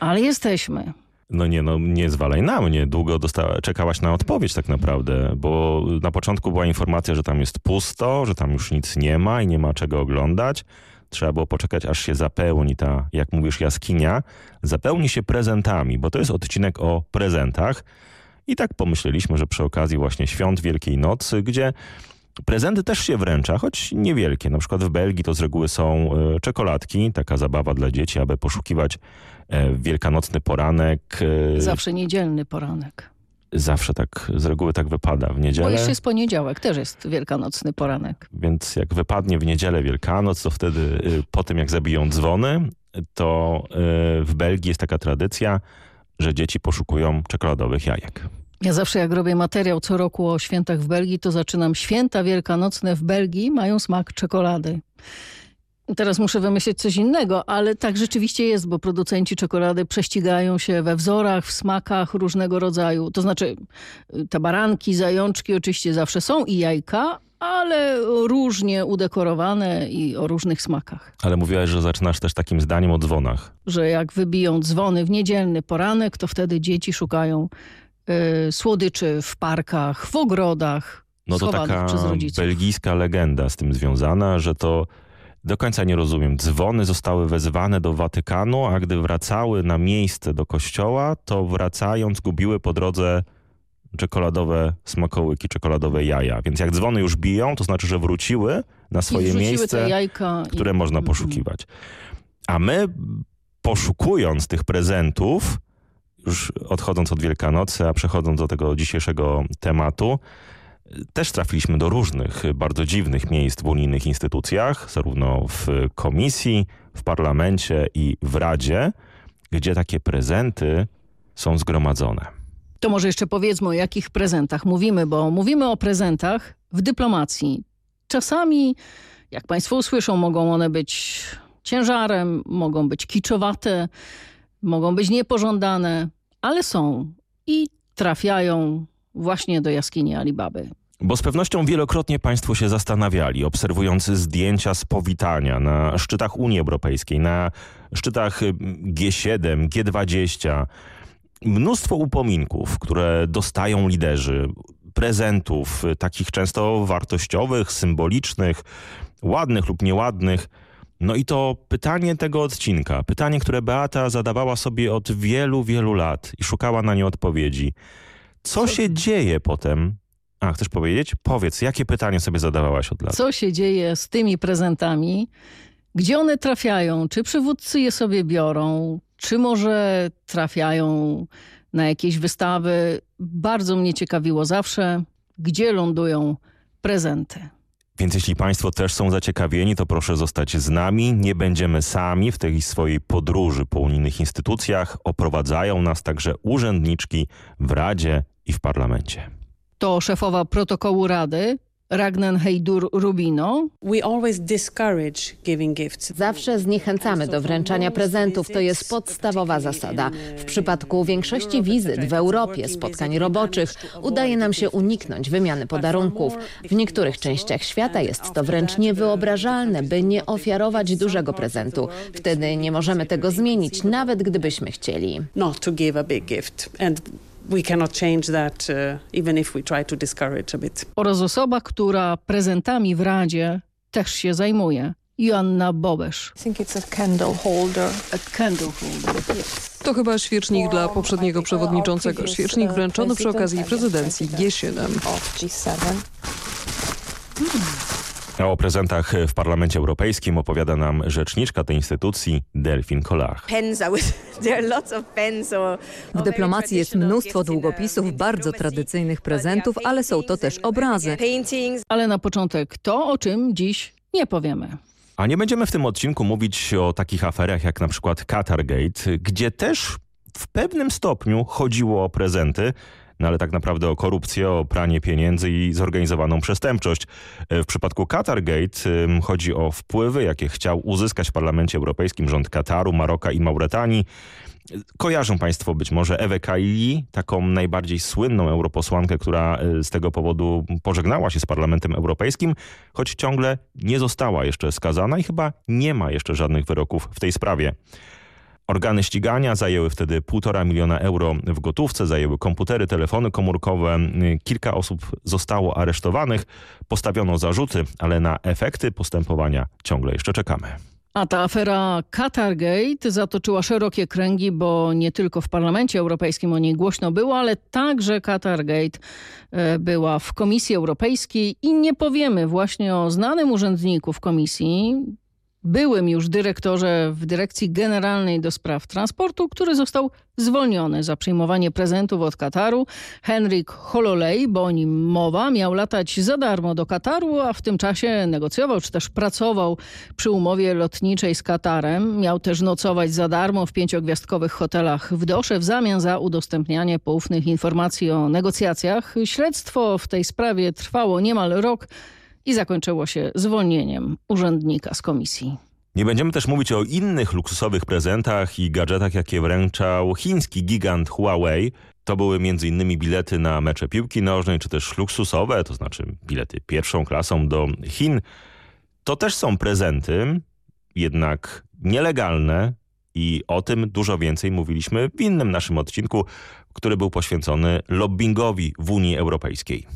ale jesteśmy. No nie, no nie zwalaj na mnie. Długo dostała, czekałaś na odpowiedź tak naprawdę, bo na początku była informacja, że tam jest pusto, że tam już nic nie ma i nie ma czego oglądać. Trzeba było poczekać, aż się zapełni ta, jak mówisz, jaskinia. Zapełni się prezentami, bo to jest odcinek o prezentach. I tak pomyśleliśmy, że przy okazji właśnie świąt Wielkiej Nocy, gdzie prezenty też się wręcza, choć niewielkie. Na przykład w Belgii to z reguły są e, czekoladki, taka zabawa dla dzieci, aby poszukiwać wielkanocny poranek. e, Zawsze niedzielny poranek. Zawsze tak, z reguły tak wypada. W Bo niedzielę, jeszcze jest poniedziałek, też jest wielkanocny poranek. więc jak wypadnie w niedzielę Wielkanoc, to wtedy y, po tym jak zabiją dzwony, to y, w Belgii jest taka tradycja, że dzieci poszukują czekoladowych jajek. Ja zawsze jak robię materiał co roku o świętach w Belgii, to zaczynam święta wielkanocne w Belgii mają smak czekolady. Teraz muszę wymyślić coś innego, ale tak rzeczywiście jest, bo producenci czekolady prześcigają się we wzorach, w smakach różnego rodzaju. To znaczy y, te baranki, zajączki oczywiście zawsze są i jajka, ale różnie udekorowane i o różnych smakach. Ale mówiłaś, że zaczynasz też takim zdaniem o dzwonach. Że jak wybiją dzwony w niedzielny poranek, to wtedy dzieci szukają y, słodyczy w parkach, w ogrodach, No to taka belgijska legenda z tym związana, że to do końca nie rozumiem. Dzwony zostały wezwane do Watykanu, a gdy wracały na miejsce do kościoła, to wracając gubiły po drodze czekoladowe smakołyki, czekoladowe jaja. Więc jak dzwony już biją, to znaczy, że wróciły na swoje miejsce, te jajka i- które można Mhm. poszukiwać. A my poszukując tych prezentów, już odchodząc od Wielkanocy, a przechodząc do tego dzisiejszego tematu, też trafiliśmy do różnych bardzo dziwnych miejsc w unijnych instytucjach, zarówno w komisji, w parlamencie i w Radzie, gdzie takie prezenty są zgromadzone. To może jeszcze powiedzmy o jakich prezentach mówimy, bo mówimy o prezentach w dyplomacji. Czasami, jak Państwo usłyszą, mogą one być ciężarem, mogą być kiczowate, mogą być niepożądane, ale są i trafiają właśnie do jaskini Alibaby. Bo z pewnością wielokrotnie Państwo się zastanawiali, obserwując zdjęcia z powitania na szczytach Unii Europejskiej, na szczytach y, G7, G20. Mnóstwo upominków, które dostają liderzy, prezentów, takich często wartościowych, symbolicznych, ładnych lub nieładnych. No i to pytanie tego odcinka, pytanie, które Beata zadawała sobie od wielu, wielu lat i szukała na nie odpowiedzi. Co się dzieje potem? A, chcesz powiedzieć? Powiedz, jakie pytanie sobie zadawałaś od lat? Co się dzieje z tymi prezentami? Gdzie one trafiają? Czy przywódcy je sobie biorą? Czy może trafiają na jakieś wystawy? Bardzo mnie ciekawiło zawsze, gdzie lądują prezenty. Więc jeśli Państwo też są zaciekawieni, to proszę zostać z nami. Nie będziemy sami w tej swojej podróży po unijnych instytucjach. Oprowadzają nas także urzędniczki w Radzie i w Parlamencie. To szefowa protokołu Rady, Ragnen Heidur Rubino. Zawsze zniechęcamy do wręczania prezentów. To jest podstawowa zasada. W przypadku większości wizyt w Europie, spotkań roboczych, udaje nam się uniknąć wymiany podarunków. W niektórych częściach świata jest to wręcz niewyobrażalne, by nie ofiarować dużego prezentu. Wtedy nie możemy tego zmienić, nawet gdybyśmy chcieli. not to give a big gift. And we cannot change that uh, even if we try to discourage a bit. oraz osoba, która prezentami w Radzie też się zajmuje. Joanna Bobesz. To chyba świecznik dla poprzedniego przewodniczącego. Świecznik wręczony przy okazji prezydencji G7. A o prezentach w Parlamencie Europejskim opowiada nam rzeczniczka tej instytucji Delfin Kollach. W dyplomacji jest mnóstwo długopisów, bardzo tradycyjnych prezentów, ale są to też obrazy. Ale na początek to, o czym dziś nie powiemy. A nie będziemy w tym odcinku mówić o takich aferach jak na przykład Qatargate, gdzie też w pewnym stopniu chodziło o prezenty, no ale tak naprawdę o korupcję, o pranie pieniędzy i zorganizowaną przestępczość. W przypadku Qatargate chodzi o wpływy, jakie chciał uzyskać w Parlamencie Europejskim rząd Kataru, Maroka i Mauretanii. Kojarzą Państwo być może Ewę Kaili, taką najbardziej słynną europosłankę, która y, z tego powodu pożegnała się z Parlamentem Europejskim, choć ciągle nie została jeszcze skazana i chyba nie ma jeszcze żadnych wyroków w tej sprawie. Organy ścigania zajęły wtedy półtora miliona euro w gotówce, zajęły komputery, telefony komórkowe. Kilka osób zostało aresztowanych, postawiono zarzuty, ale na efekty postępowania ciągle jeszcze czekamy. A ta afera Qatargate zatoczyła szerokie kręgi, bo nie tylko w Parlamencie Europejskim o niej głośno było, ale także Qatargate e, była w Komisji Europejskiej i nie powiemy właśnie o znanym urzędniku w Komisji, byłym już dyrektorze w Dyrekcji Generalnej do Spraw Transportu, który został zwolniony za przyjmowanie prezentów od Kataru. Henryk Hololej, bo o nim mowa, miał latać za darmo do Kataru, a w tym czasie negocjował czy też pracował przy umowie lotniczej z Katarem. Miał też nocować za darmo w pięciogwiazdkowych hotelach w Dosze w zamian za udostępnianie poufnych informacji o negocjacjach. Śledztwo w tej sprawie trwało niemal rok i zakończyło się zwolnieniem urzędnika z komisji. Nie będziemy też mówić o innych luksusowych prezentach i gadżetach, jakie wręczał chiński gigant Huawei. To były m.in. bilety na mecze piłki nożnej, czy też luksusowe, to znaczy bilety pierwszą klasą do Chin. To też są prezenty, jednak nielegalne i o tym dużo więcej mówiliśmy w innym naszym odcinku, który był poświęcony lobbyingowi w Unii Europejskiej.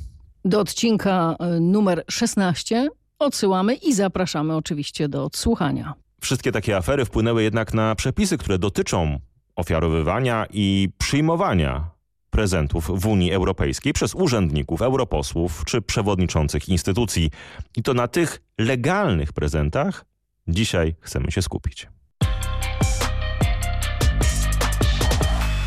Do odcinka y, numer 16 odsyłamy i zapraszamy oczywiście do odsłuchania. Wszystkie takie afery wpłynęły jednak na przepisy, które dotyczą ofiarowywania i przyjmowania prezentów w Unii Europejskiej przez urzędników, europosłów czy przewodniczących instytucji. I to na tych legalnych prezentach dzisiaj chcemy się skupić.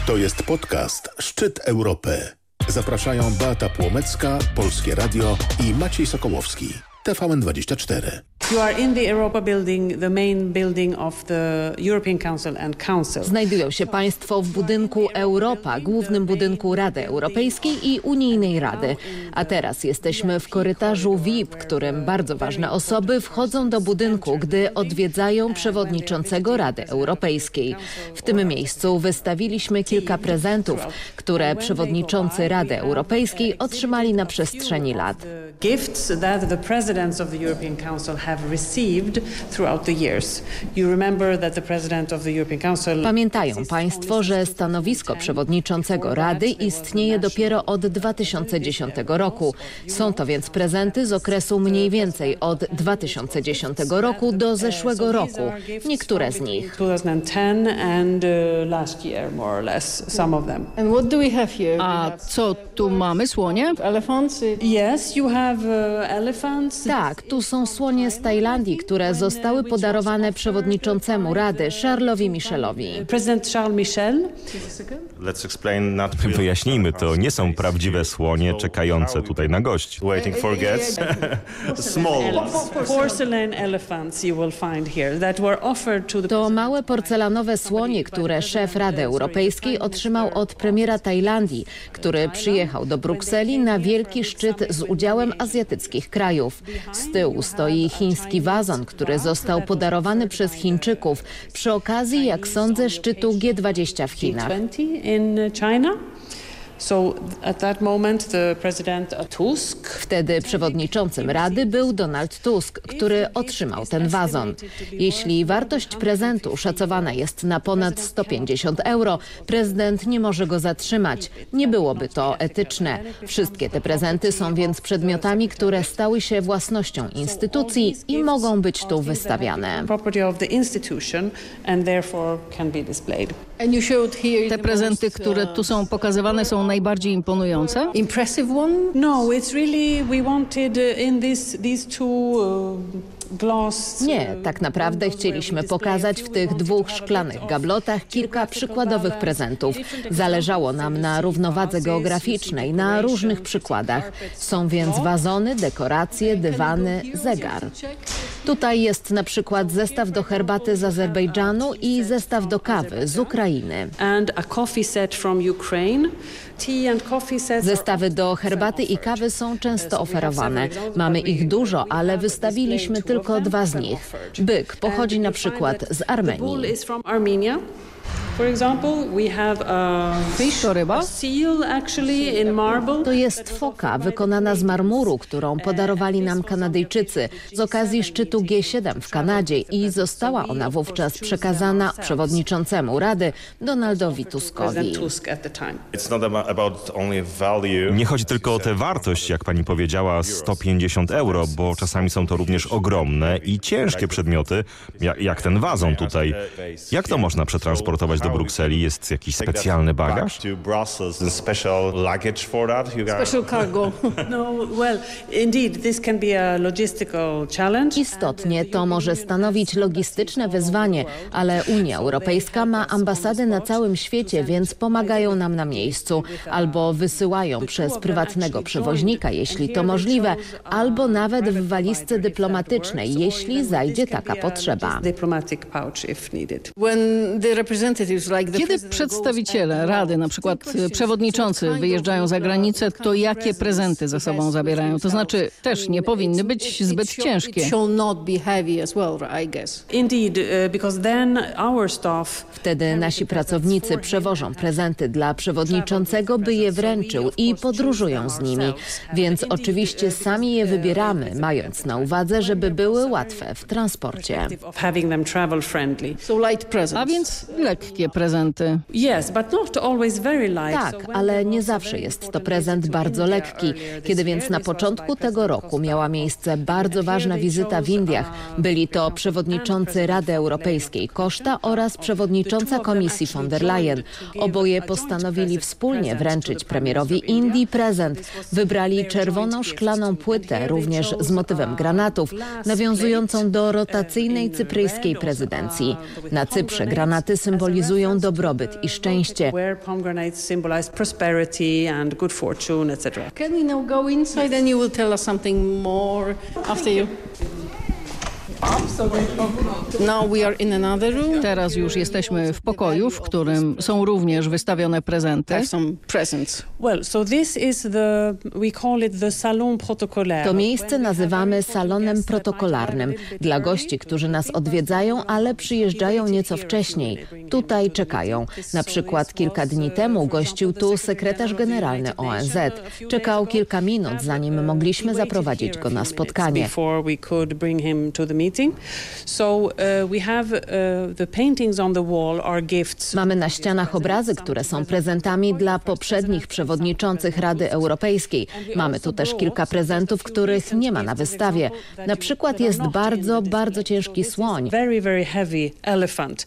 To jest podcast Szczyt Europy. Zapraszają Beata Płomecka, Polskie Radio i Maciej Sokołowski. TVN24. You are in the Europa building, the main building of the European Council and Council. Znajdują się Państwo w budynku Europa, głównym budynku Rady Europejskiej i Unijnej Rady. A teraz jesteśmy w korytarzu VIP, którym bardzo ważne osoby wchodzą do budynku, gdy odwiedzają przewodniczącego Rady Europejskiej. W tym miejscu wystawiliśmy kilka prezentów, które przewodniczący Rady Europejskiej otrzymali na przestrzeni lat. Gifts that the presidents of the European Council have received throughout the years. You remember that the president of the European Council Pamiętają Państwo, że stanowisko przewodniczącego Rady istnieje dopiero od 2010 roku. Są to więc prezenty z okresu mniej więcej od 2010 roku do zeszłego roku. Niektóre z nich. 2010 and last year more or less some of them. And what do we have here? A co tu mamy? Słonie? Elephants? Yes, you have. Tak, tu są słonie z Tajlandii, które zostały podarowane przewodniczącemu Rady, Charlesowi Michelowi. Prezydent Charles Michel. Wyjaśnijmy to, nie są prawdziwe słonie czekające tutaj na gości. Waiting for guests. Small To małe porcelanowe słonie, które szef Rady Europejskiej otrzymał od premiera Tajlandii, który przyjechał do Brukseli na wielki szczyt z udziałem azjatyckich krajów. Z tyłu stoi chiński wazon, który został podarowany przez Chińczyków przy okazji, jak sądzę, szczytu G20 w Chinach. Wtedy przewodniczącym Rady był Donald Tusk, który otrzymał ten wazon. Jeśli wartość prezentu szacowana jest na ponad 150 euro, prezydent nie może go zatrzymać. Nie byłoby to etyczne. Wszystkie te prezenty są więc przedmiotami, które stały się własnością instytucji i mogą być tu wystawiane. property of the institution and therefore can be displayed. Te prezenty, które tu są pokazywane są najbardziej imponujące? Impressive one? No, it's really we wanted uh, in this these two uh, glass Nie, tak naprawdę chcieliśmy pokazać w tych dwóch szklanych gablotach kilka przykładowych prezentów. Zależało nam na równowadze geograficznej, na różnych przykładach. Są więc wazony, dekoracje, dywany, zegar. Tutaj jest na przykład zestaw do herbaty z Azerbejdżanu i zestaw do kawy z Ukrainy. and a coffee set from Ukraine. Zestawy do herbaty i kawy są często oferowane. Mamy ich dużo, ale wystawiliśmy tylko dwa z nich. Byk pochodzi na przykład z Armenii. Is from Armenia. For example, we have a Fish to ryba? a seal actually in marble. To jest foka wykonana z marmuru, którą podarowali nam Kanadyjczycy z okazji szczytu G7 w Kanadzie i została ona wówczas przekazana przewodniczącemu Rady Donaldowi Tuskowi. Nie chodzi tylko o tę wartość, jak pani powiedziała, 150 euro, bo czasami są to również ogromne i ciężkie przedmioty, jak, jak ten wazon tutaj. Jak to można przetransportować do Brukseli? Jest jakiś specjalny bagaż? Special cargo. No, well, indeed, this can be a logistical challenge. Istotnie to może stanowić logistyczne wyzwanie, ale Unia Europejska ma ambasady na całym świecie, więc pomagają nam na miejscu albo wysyłają przez prywatnego przewoźnika, jeśli to możliwe, albo nawet w walizce dyplomatycznej, jeśli zajdzie taka potrzeba. Kiedy przedstawiciele Rady, na przykład przewodniczący, wyjeżdżają za granicę, to jakie prezenty ze sobą zabierają? To znaczy też nie powinny być zbyt ciężkie. Uh, staff Wtedy nasi pracownicy przewożą prezenty dla przewodniczącego, by je wręczył i podróżują z nimi. Więc oczywiście sami je wybieramy, mając na uwadze, żeby były łatwe w transporcie. A więc lekkie prezenty. Very light. Tak, ale nie zawsze jest to prezent bardzo lekki. Kiedy więc na początku tego roku miała miejsce bardzo ważna wizyta w Indiach, byli to przewodniczący Rady Europejskiej Koszta oraz przewodnicząca Komisji von der Leyen. Oboje postanowili wspólnie wręczyć premierowi Indii prezent. Wybrali czerwoną szklaną płytę, również z motywem granatów, nawiązującą do rotacyjnej cypryjskiej prezydencji. Na Cyprze granaty symbolizują dobrobyt i szczęście. Can we now go inside and you will tell us something more after you? Now we are in another room. Teraz już jesteśmy w pokoju, w którym są również wystawione prezenty. Have some presents. Well, so this is the we call it the salon protocolaire. To miejsce nazywamy salonem protokolarnym dla gości, którzy nas odwiedzają, ale przyjeżdżają nieco wcześniej. Tutaj czekają. Na przykład kilka dni temu gościł tu sekretarz generalny ONZ. Czekał kilka minut, zanim mogliśmy zaprowadzić go na spotkanie. Before we could bring him to the meeting. So uh, we have uh, the paintings on the wall are gifts. Mamy na ścianach obrazy, które są prezentami dla poprzednich przewodniczących Rady Europejskiej. Mamy tu też kilka prezentów, których nie ma na wystawie. Na przykład jest bardzo, bardzo ciężki słoń. Very, very heavy elephant.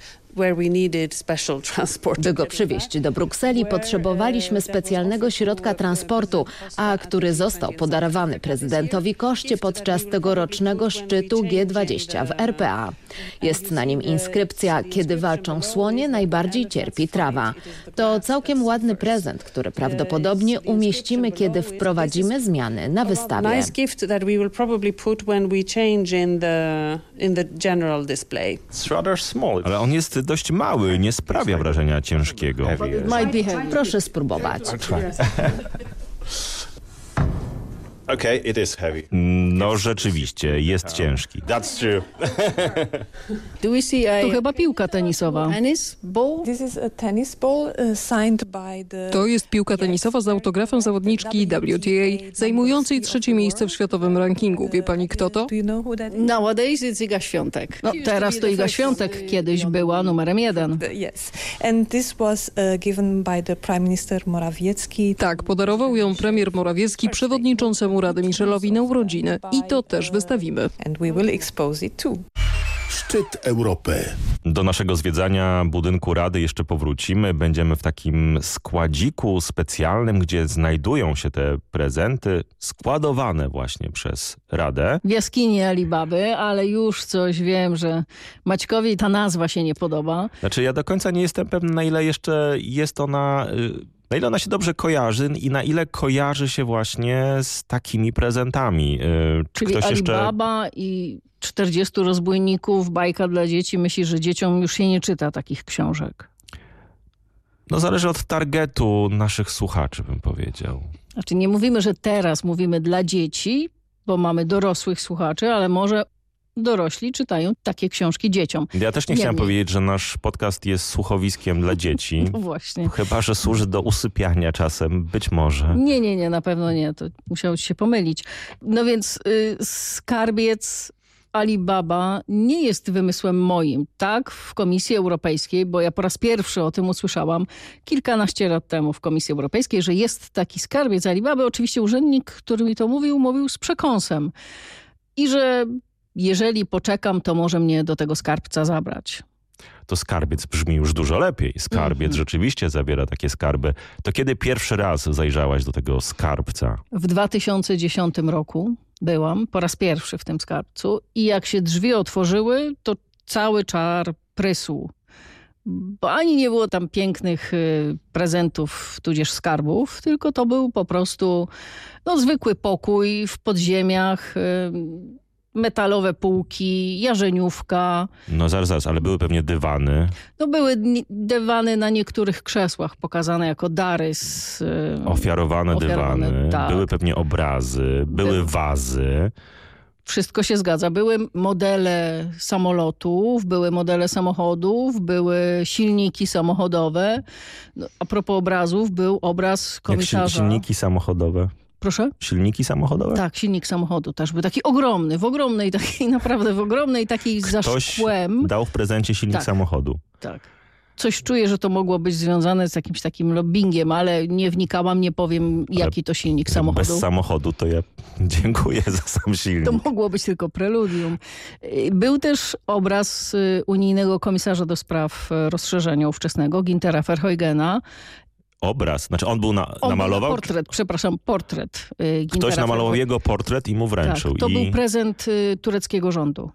By go przywieźć do Brukseli potrzebowaliśmy specjalnego środka transportu, a który został podarowany prezydentowi Koszcie podczas tegorocznego szczytu G20 w RPA. Jest na nim inskrypcja Kiedy walczą słonie, najbardziej cierpi trawa. To całkiem ładny prezent, który prawdopodobnie umieścimy, kiedy wprowadzimy zmiany na wystawie. Ale on jest dość mały, nie sprawia wrażenia ciężkiego. Proszę spróbować. Okay, it is heavy. No rzeczywiście, jest ciężki. That's true. Do we see a... To chyba piłka tenisowa. Tennis ball? This is a tennis ball uh, signed by the... To jest piłka tenisowa z autografem zawodniczki WTA, zajmującej trzecie miejsce w światowym rankingu. Wie pani kto to? Nowadays it's Iga Świątek. No, teraz to Iga Świątek, kiedyś była numerem jeden. Yes. And this was uh, given by the Prime Minister Morawiecki. Tak, podarował ją premier Morawiecki przewodniczącemu Rady Michelowi na urodziny. I to też wystawimy. And we will expose it too. Szczyt Europy. Do naszego zwiedzania budynku Rady jeszcze powrócimy. Będziemy w takim składziku specjalnym, gdzie znajdują się te prezenty składowane właśnie przez Radę. W jaskini Alibaby, ale już coś wiem, że Maćkowi ta nazwa się nie podoba. Znaczy ja do końca nie jestem pewny, na ile jeszcze jest ona... y, Na ile ona się dobrze kojarzy i na ile kojarzy się właśnie z takimi prezentami. Y, Czy Czyli ktoś jeszcze... Alibaba i 40 rozbójników, bajka dla dzieci. Myśli, że dzieciom już się nie czyta takich książek. No zależy od targetu naszych słuchaczy, bym powiedział. Znaczy nie mówimy, że teraz mówimy dla dzieci, bo mamy dorosłych słuchaczy, ale może dorośli czytają takie książki dzieciom. Ja też nie, chciałem nie. powiedzieć, że nasz podcast jest słuchowiskiem dla dzieci. No właśnie. Chyba, że służy do usypiania czasem, być może. Nie, nie, nie, na pewno nie. To musiało ci się pomylić. No więc y, skarbiec Alibaba nie jest wymysłem moim. Tak, w Komisji Europejskiej, bo ja po raz pierwszy o tym usłyszałam kilkanaście lat temu w Komisji Europejskiej, że jest taki skarbiec Alibaby. Oczywiście urzędnik, który mi to mówił, mówił z przekąsem. I że jeżeli poczekam, to może mnie do tego skarbca zabrać. To skarbiec brzmi już dużo lepiej. Skarbiec Mhm. rzeczywiście zawiera takie skarby. To kiedy pierwszy raz zajrzałaś do tego skarbca? W 2010 roku byłam po raz pierwszy w tym skarbcu i jak się drzwi otworzyły, to cały czar prysł. Bo ani nie było tam pięknych y, prezentów, tudzież skarbów, tylko to był po prostu no, zwykły pokój w podziemiach, y, metalowe półki, jarzeniówka. No zaraz, zaraz, ale były pewnie dywany. No, były dywany na niektórych krzesłach pokazane jako dary z... y, Ofiarowane, Ofiarowane, dywany, tak. były pewnie obrazy, były By- wazy. Wszystko się zgadza. Były modele samolotów, były modele samochodów, były silniki samochodowe. No, a propos obrazów, był obraz Jak komisarza. silniki samochodowe. Proszę? Silniki samochodowe? Tak, silnik samochodu też był taki ogromny, w ogromnej takiej, naprawdę w ogromnej takiej za Ktoś szkłem. dał w prezencie silnik Tak. samochodu. Tak. Coś czuję, że to mogło być związane z jakimś takim lobbyingiem, ale nie wnikałam, nie powiem jaki to silnik samochodu. Bez samochodu to ja dziękuję za sam silnik. To mogło być tylko preludium. Był też obraz y, unijnego komisarza do spraw y, rozszerzenia ówczesnego, Gintera Verheugena. Obraz, znaczy on był na, On namalował, Portret, przepraszam, portret y, Gintera ktoś namalował jego portret i mu wręczył. Tak, to I... był prezent y, tureckiego rządu.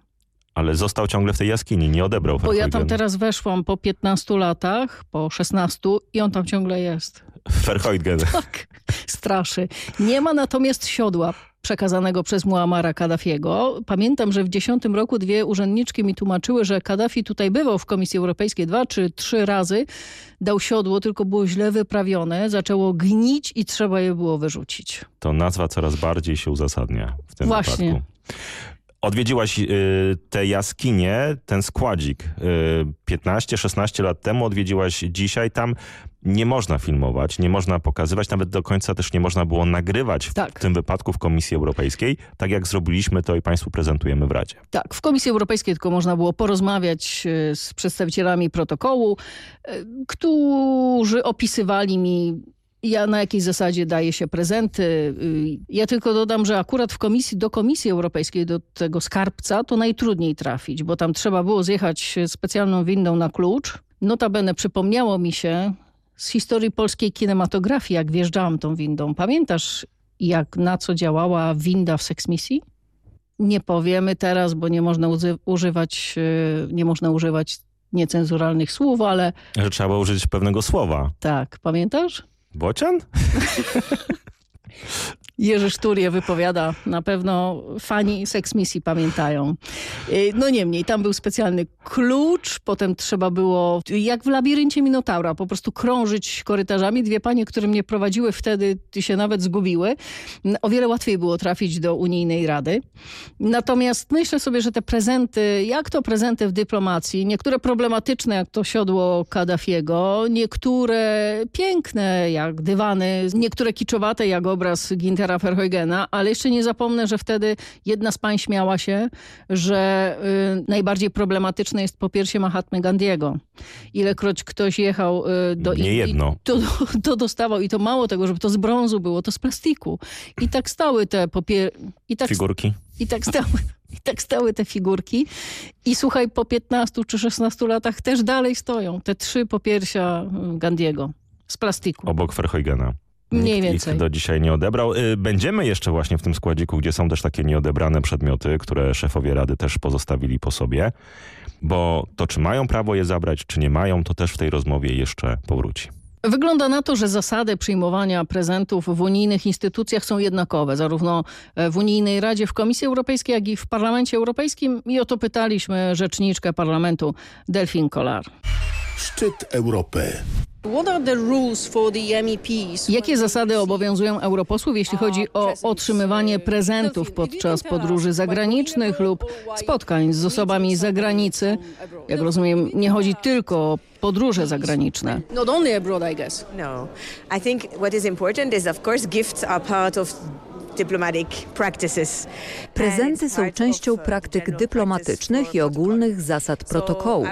Ale został ciągle w tej jaskini, nie odebrał Bo ja tam teraz weszłam po 15 latach, po 16 i on tam ciągle jest. Verheugen. Tak, straszy. Nie ma natomiast siodła przekazanego przez Muamara Kaddafiego. Pamiętam, że w 10 roku dwie urzędniczki mi tłumaczyły, że Kaddafi tutaj bywał w Komisji Europejskiej dwa czy trzy razy. Dał siodło, tylko było źle wyprawione, zaczęło gnić i trzeba je było wyrzucić. To nazwa coraz bardziej się uzasadnia w tym Właśnie. wypadku. Odwiedziłaś y, te jaskinie, ten składzik. Y, 15-16 lat temu odwiedziłaś dzisiaj. Tam nie można filmować, nie można pokazywać, nawet do końca też nie można było nagrywać w Tak. tym wypadku w Komisji Europejskiej. Tak jak zrobiliśmy to i Państwu prezentujemy w Radzie. Tak, w Komisji Europejskiej tylko można było porozmawiać e, z przedstawicielami protokołu, e, którzy opisywali mi ja na jakiej zasadzie daje się prezenty. Y, Ja tylko dodam, że akurat w komisji, do Komisji Europejskiej, do tego skarbca, to najtrudniej trafić, bo tam trzeba było zjechać specjalną windą na klucz. Notabene przypomniało mi się z historii polskiej kinematografii, jak wjeżdżałam tą windą. Pamiętasz, jak na co działała winda w Sex Misji? Nie powiemy teraz, bo nie można używać, y, nie można używać niecenzuralnych słów, ale Że trzeba było użyć pewnego słowa. tak, pamiętasz? Bočan? Jerzy Sztur je wypowiada. Na pewno fani Sex Misji pamiętają. Y, No niemniej, tam był specjalny klucz, potem trzeba było, jak w labiryncie Minotaura, po prostu krążyć korytarzami. Dwie panie, które mnie prowadziły wtedy, się nawet zgubiły. O wiele łatwiej było trafić do Unijnej Rady. Natomiast myślę sobie, że te prezenty, jak to prezenty w dyplomacji, niektóre problematyczne, jak to siodło Kaddafiego, niektóre piękne, jak dywany, niektóre kiczowate, jak obraz Gintera Verheugena, ale jeszcze nie zapomnę, że wtedy jedna z pań śmiała się, że y, najbardziej problematyczne jest popiersie Mahatmy Gandiego. Ilekroć ktoś jechał y, do Nie Indii, to, to dostawał i to mało tego, żeby to z brązu było, to z plastiku. I tak stały te papier... I tak, Figurki. I tak stały. I tak stały te figurki. I słuchaj, po 15 czy 16 latach też dalej stoją te trzy popiersia y, Gandiego z plastiku. Obok Verheugena. Mniej Nikt więcej. ich do dzisiaj nie odebrał. Y, Będziemy jeszcze właśnie w tym składziku, gdzie są też takie nieodebrane przedmioty, które szefowie Rady też pozostawili po sobie. Bo to, czy mają prawo je zabrać, czy nie mają, to też w tej rozmowie jeszcze powróci. Wygląda na to, że zasady przyjmowania prezentów w unijnych instytucjach są jednakowe, zarówno e, w Unijnej Radzie, w Komisji Europejskiej, jak i w Parlamencie Europejskim. I o to pytaliśmy rzeczniczkę parlamentu Delphine Kolar. Szczyt Europy. Jakie zasady obowiązują europosłów, jeśli chodzi o otrzymywanie prezentów podczas podróży zagranicznych lub spotkań z osobami z zagranicy? Jak rozumiem, nie chodzi tylko o podróże zagraniczne. Not only abroad, I guess. No. I think what is important is, of course, gifts are part of. Prezenty są częścią praktyk dyplomatycznych i ogólnych zasad protokołu.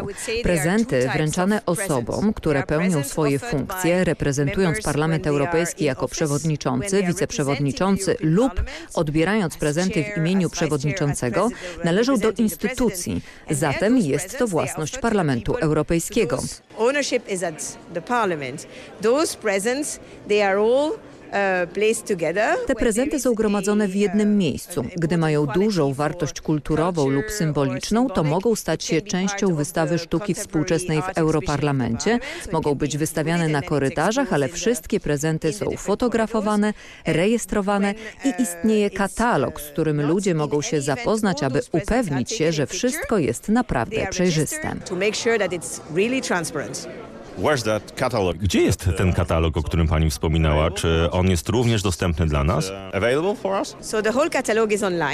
Prezenty wręczane osobom, które pełnią swoje funkcje, reprezentując Parlament Europejski jako przewodniczący, wiceprzewodniczący lub odbierając prezenty w imieniu przewodniczącego, należą do instytucji. Zatem jest to własność Parlamentu Europejskiego. Ownership is at the parliament. Those presents, they are all uh. Te prezenty są gromadzone w jednym miejscu. Gdy mają dużą wartość kulturową lub symboliczną, to mogą stać się częścią wystawy sztuki współczesnej w Europarlamencie, mogą być wystawiane na korytarzach, ale wszystkie prezenty są fotografowane, rejestrowane i istnieje katalog, z którym ludzie mogą się zapoznać, aby upewnić się, że wszystko jest naprawdę przejrzyste. Gdzie jest ten katalog, o którym pani wspominała? Czy on jest również dostępny dla nas?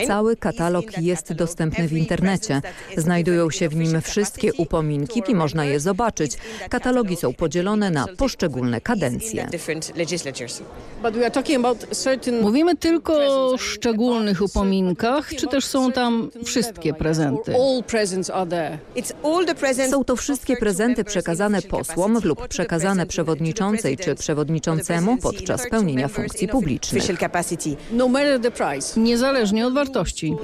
Cały katalog jest dostępny w internecie. Znajdują się w nim wszystkie upominki i można je zobaczyć. Katalogi są podzielone na poszczególne kadencje. Mówimy tylko o szczególnych upominkach, czy też są tam wszystkie prezenty? Są to wszystkie prezenty przekazane posłom lub przekazane przewodniczącej czy przewodniczącemu podczas pełnienia funkcji publicznych. capacity, Niezależnie od wartości.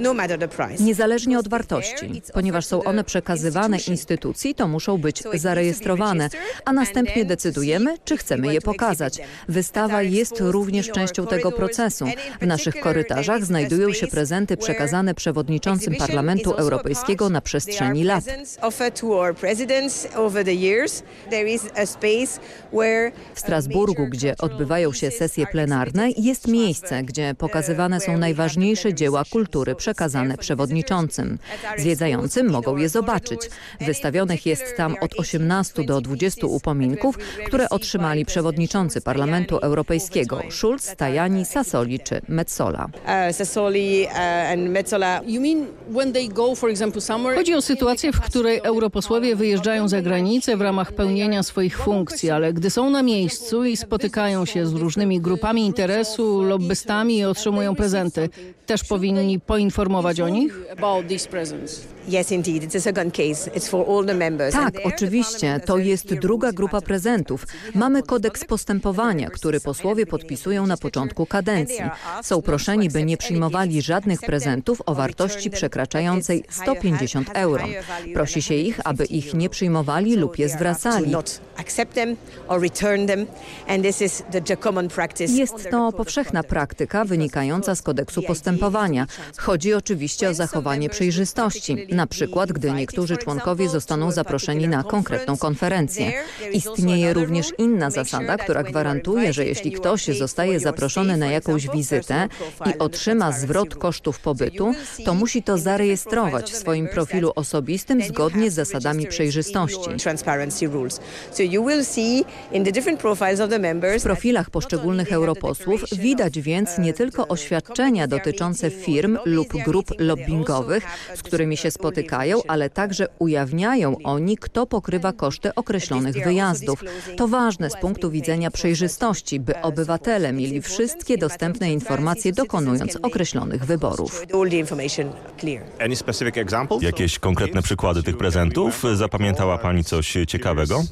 no. Niezależnie od wartości. Ponieważ są one przekazywane instytucji, to muszą być zarejestrowane, a następnie decydujemy, czy chcemy je pokazać. Wystawa jest również częścią tego procesu. W naszych korytarzach znajdują się prezenty przekazane przewodniczącym Parlamentu Europejskiego na przestrzeni lat. Where W Strasburgu, gdzie odbywają się sesje plenarne, jest miejsce, gdzie pokazywane są najważniejsze dzieła kultury przekazane przewodniczącym. Zwiedzającym mogą je zobaczyć. Wystawionych jest tam od 18 do 20 upominków, które otrzymali przewodniczący Parlamentu Europejskiego Schulz, Tajani, Sassoli czy Metsola. uh, uh, Metzola Chodzi o sytuację, w której europosłowie wyjeżdżają za granicę w ramach pełnienia swoich funkcji, ale gdy są na miejscu i spotykają się z różnymi grupami interesu, lobbystami i otrzymują prezenty, też powinni poinformować o nich? Tak, oczywiście. To jest druga grupa prezentów. Mamy kodeks postępowania, który posłowie podpisują na początku kadencji. Są proszeni, by nie przyjmowali żadnych prezentów o wartości przekraczającej 150 euro. Prosi się ich, aby ich nie przyjmowali lub je zwracali. Jest to powszechna praktyka wynikająca z kodeksu postępowania. Chodzi oczywiście o zachowanie przejrzystości, na przykład gdy niektórzy członkowie zostaną zaproszeni na konkretną konferencję. Istnieje również inna zasada, która gwarantuje, że jeśli ktoś zostaje zaproszony na jakąś wizytę i otrzyma zwrot kosztów pobytu, to musi to zarejestrować w swoim profilu osobistym zgodnie z zasadami przejrzystości. W profilach poszczególnych europosłów widać więc nie tylko oświadczenia dotyczące firm lub grup lobbyingowych, z którymi się spotykają, ale także ujawniają oni, kto pokrywa koszty określonych wyjazdów. To ważne z punktu widzenia przejrzystości, by obywatele mieli wszystkie dostępne informacje dokonując określonych wyborów. Jakieś konkretne przykłady tych prezentów? Zapamiętała pani coś ciekawego?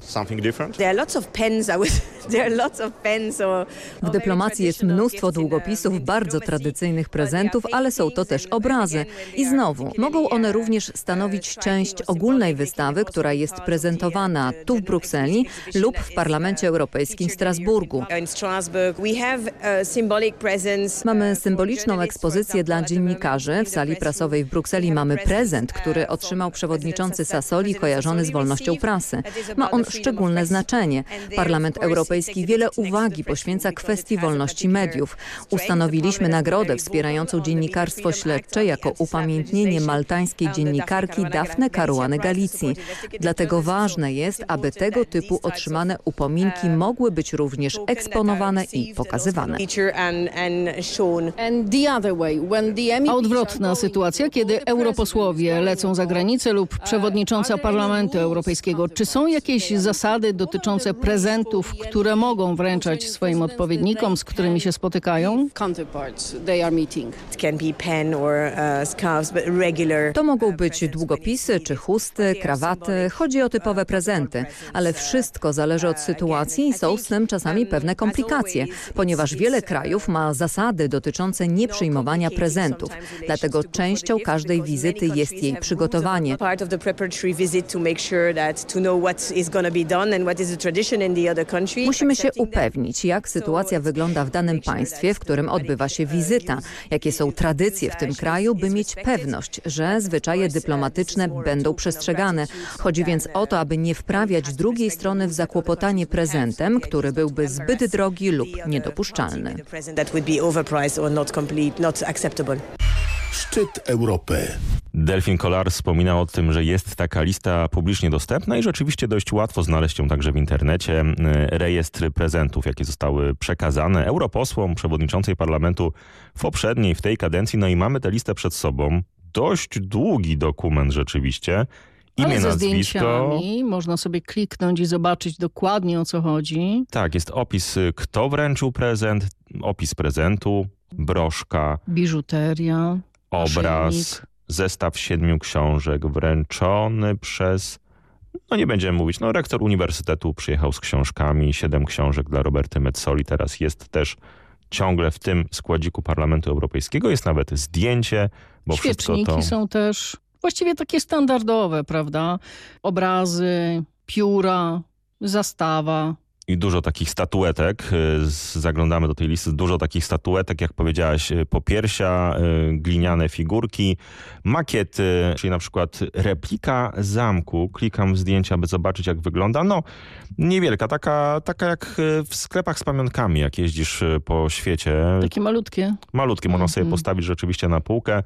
W dyplomacji jest mnóstwo długopisów, bardzo tradycyjnych prezentów, ale są to też obrazy. I znowu, mogą one również stanowić część ogólnej wystawy, która jest prezentowana tu w Brukseli lub w Parlamencie Europejskim w Strasburgu. Mamy symboliczną ekspozycję dla dziennikarzy. W sali prasowej w Brukseli mamy prezent, który otrzymał przewodniczący Sassoli kojarzony z wolnością prasy. Ma on szczególne znaczenie. Parlament Europejski wiele uwagi poświęca kwestii wolności mediów. Ustanowiliśmy nagrodę wspierającą dziennikarstwo śledcze jako upamiętnienie maltańskiej dziennikarki Dafne Caruany Galicji. Dlatego ważne jest, aby tego typu otrzymane upominki mogły być również eksponowane i pokazywane. A odwrotna sytuacja, kiedy europosłowie lecą za granicę lub przewodnicząca Parlamentu Europejskiego. Czy są jakieś zasady zasady dotyczące prezentów, które mogą wręczać swoim odpowiednikom, z którymi się spotykają? To mogą być długopisy czy chusty, krawaty. Chodzi o typowe prezenty, ale wszystko zależy od sytuacji i są z tym czasami pewne komplikacje, ponieważ wiele krajów ma zasady dotyczące nieprzyjmowania prezentów. Dlatego częścią każdej wizyty jest jej przygotowanie. Musimy się upewnić, jak sytuacja wygląda w danym państwie, w którym odbywa się wizyta, jakie są tradycje w tym kraju, by mieć pewność, że zwyczaje dyplomatyczne będą przestrzegane. Chodzi więc o to, aby nie wprawiać drugiej strony w zakłopotanie prezentem, który byłby zbyt drogi lub niedopuszczalny. Szczyt Europy. Delfin Kolar wspominał o tym, że jest taka lista publicznie dostępna i rzeczywiście dość łatwo znaleźć ją także w internecie. Rejestr prezentów, jakie zostały przekazane europosłom, przewodniczącej parlamentu w poprzedniej, w tej kadencji. No i mamy tę listę przed sobą. Dość długi dokument rzeczywiście. Imię, Ale ze nazwisko. zdjęciami można sobie kliknąć i zobaczyć dokładnie o co chodzi. Tak, jest opis, kto wręczył prezent, opis prezentu, broszka, Biżuteria, obraz, zestaw siedmiu książek wręczony przez, no nie będziemy mówić, no rektor uniwersytetu przyjechał z książkami, siedem książek dla Roberty Metzoli, teraz jest też ciągle w tym składziku Parlamentu Europejskiego, jest nawet zdjęcie, bo wszystko to... są też właściwie takie standardowe, prawda? Obrazy, pióra, zastawa. I dużo takich statuetek, y, zaglądamy do tej listy, dużo takich statuetek, jak powiedziałaś, y, popiersia, y, gliniane figurki, makiety, czyli na przykład replika zamku. Klikam w zdjęcie, aby zobaczyć jak wygląda. No, niewielka, taka, taka jak w sklepach z pamiątkami, jak jeździsz po świecie. Takie malutkie. Malutkie, można sobie Mhm. postawić rzeczywiście na półkę.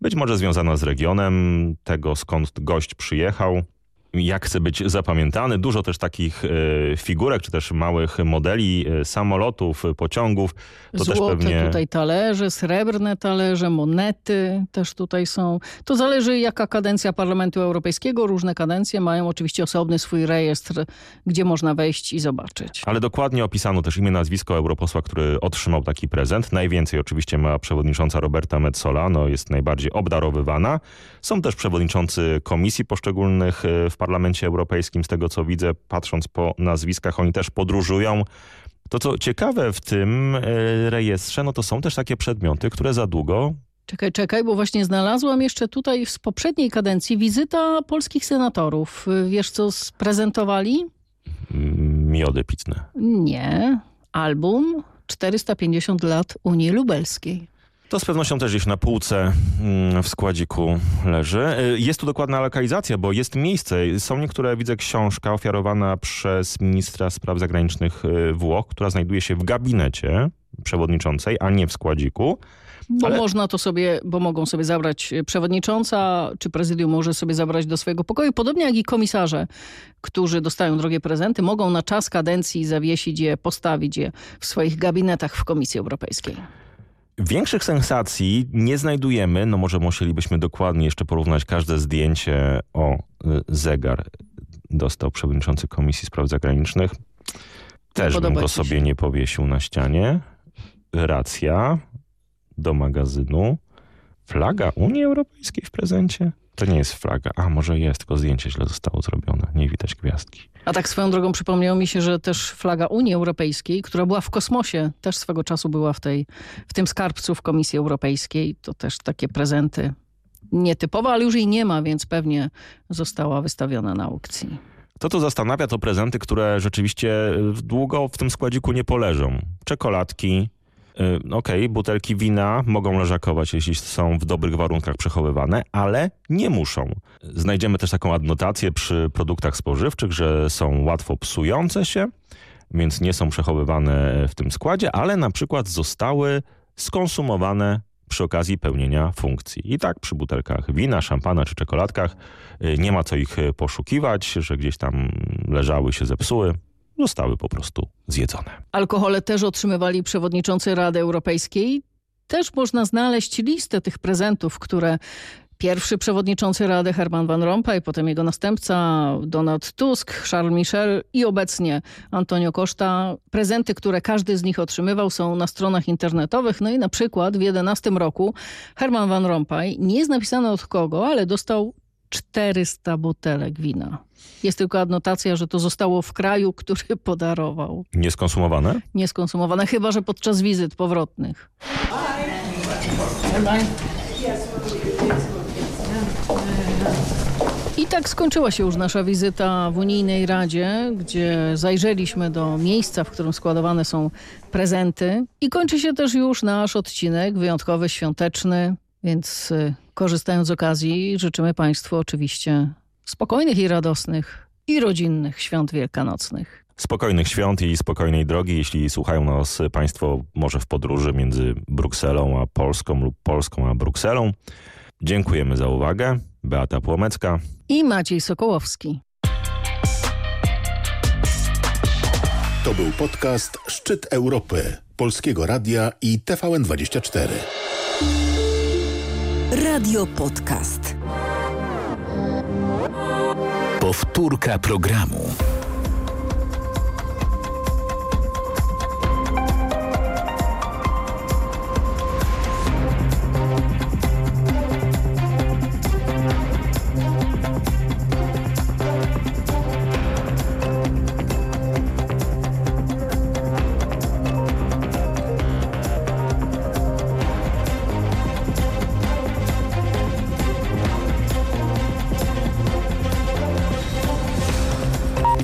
Być może związana z regionem, tego skąd gość przyjechał. Jak chce być zapamiętany. Dużo też takich e, figurek, czy też małych modeli e, samolotów, pociągów. To też Złote pewnie... tutaj talerze, srebrne talerze, monety też tutaj są. To zależy jaka kadencja Parlamentu Europejskiego. Różne kadencje mają oczywiście osobny swój rejestr, gdzie można wejść i zobaczyć. Ale dokładnie opisano też imię, nazwisko europosła, który otrzymał taki prezent. Najwięcej oczywiście ma przewodnicząca Roberta Metzola, no jest najbardziej obdarowywana. Są też przewodniczący komisji poszczególnych e, w Parlamencie Europejskim. Z tego co widzę, patrząc po nazwiskach, oni też podróżują. To co ciekawe w tym e, rejestrze, no to są też takie przedmioty, które za długo Czekaj, czekaj, bo właśnie znalazłam jeszcze tutaj z poprzedniej kadencji wizyta polskich senatorów. Wiesz co sprezentowali? mm, miody pitne. Nie. Album 450 lat Unii Lubelskiej. To z pewnością też gdzieś na półce mm, w składziku leży. Y, Jest tu dokładna lokalizacja, bo jest miejsce. Są niektóre, widzę, książka ofiarowana przez ministra spraw zagranicznych y, Włoch, która znajduje się w gabinecie przewodniczącej, a nie w składziku. Bo Ale- można to sobie, bo mogą sobie zabrać e, przewodnicząca, czy prezydium może sobie zabrać do swojego pokoju. Podobnie jak i komisarze, którzy dostają drogie prezenty, mogą na czas kadencji zawiesić je, postawić je w swoich gabinetach w Komisji Europejskiej. Większych sensacji nie znajdujemy, no może musielibyśmy dokładnie jeszcze porównać każde zdjęcie. O, y, zegar dostał przewodniczący Komisji Spraw Zagranicznych. Też bym go się. sobie nie powiesił na ścianie. Racja do magazynu. Flaga Unii Europejskiej w prezencie? To nie jest flaga. A, może jest, tylko zdjęcie źle zostało zrobione. Nie widać gwiazdki. A tak swoją drogą przypomniało mi się, że też flaga Unii Europejskiej, która była w kosmosie, też swego czasu była w, tej, w tym skarbcu w Komisji Europejskiej. To też takie prezenty nietypowe, ale już jej nie ma, więc pewnie została wystawiona na aukcji. To, co zastanawia, to prezenty, które rzeczywiście y, długo w tym składziku nie poleżą. Czekoladki, y, okej, butelki wina mogą leżakować, jeśli są w dobrych warunkach przechowywane, ale nie muszą. Znajdziemy też taką adnotację przy produktach spożywczych, że są łatwo psujące się, więc nie są przechowywane w tym składzie, ale na przykład zostały skonsumowane przy okazji pełnienia funkcji. I tak przy butelkach wina, szampana czy czekoladkach y, nie ma co ich poszukiwać, że gdzieś tam leżały, się zepsuły. Zostały po prostu zjedzone. Alkohole też otrzymywali przewodniczący Rady Europejskiej. Też można znaleźć listę tych prezentów, które Pierwszy przewodniczący Rady Herman Van Rompuy, potem jego następca Donald Tusk, Charles Michel i obecnie Antonio Costa. Prezenty, które każdy z nich otrzymywał są na stronach internetowych. No i na przykład w 11 roku Herman Van Rompuy, nie jest napisane od kogo, ale dostał 400 butelek wina. Jest tylko adnotacja, że to zostało w kraju, który podarował. Nieskonsumowane? Nieskonsumowane, chyba że podczas wizyt powrotnych. I tak skończyła się już nasza wizyta w Unijnej Radzie, gdzie zajrzeliśmy do miejsca, w którym składowane są prezenty. I kończy się też już nasz odcinek wyjątkowy, świąteczny, więc y, korzystając z okazji życzymy Państwu oczywiście spokojnych i radosnych i rodzinnych świąt wielkanocnych. Spokojnych świąt i spokojnej drogi, jeśli słuchają nas Państwo może w podróży między Brukselą a Polską lub Polską a Brukselą. Dziękujemy za uwagę. Beata Płomecka i Maciej Sokołowski. To był podcast Szczyt Europy Polskiego Radia i TVN24. Radio podcast. Powtórka programu.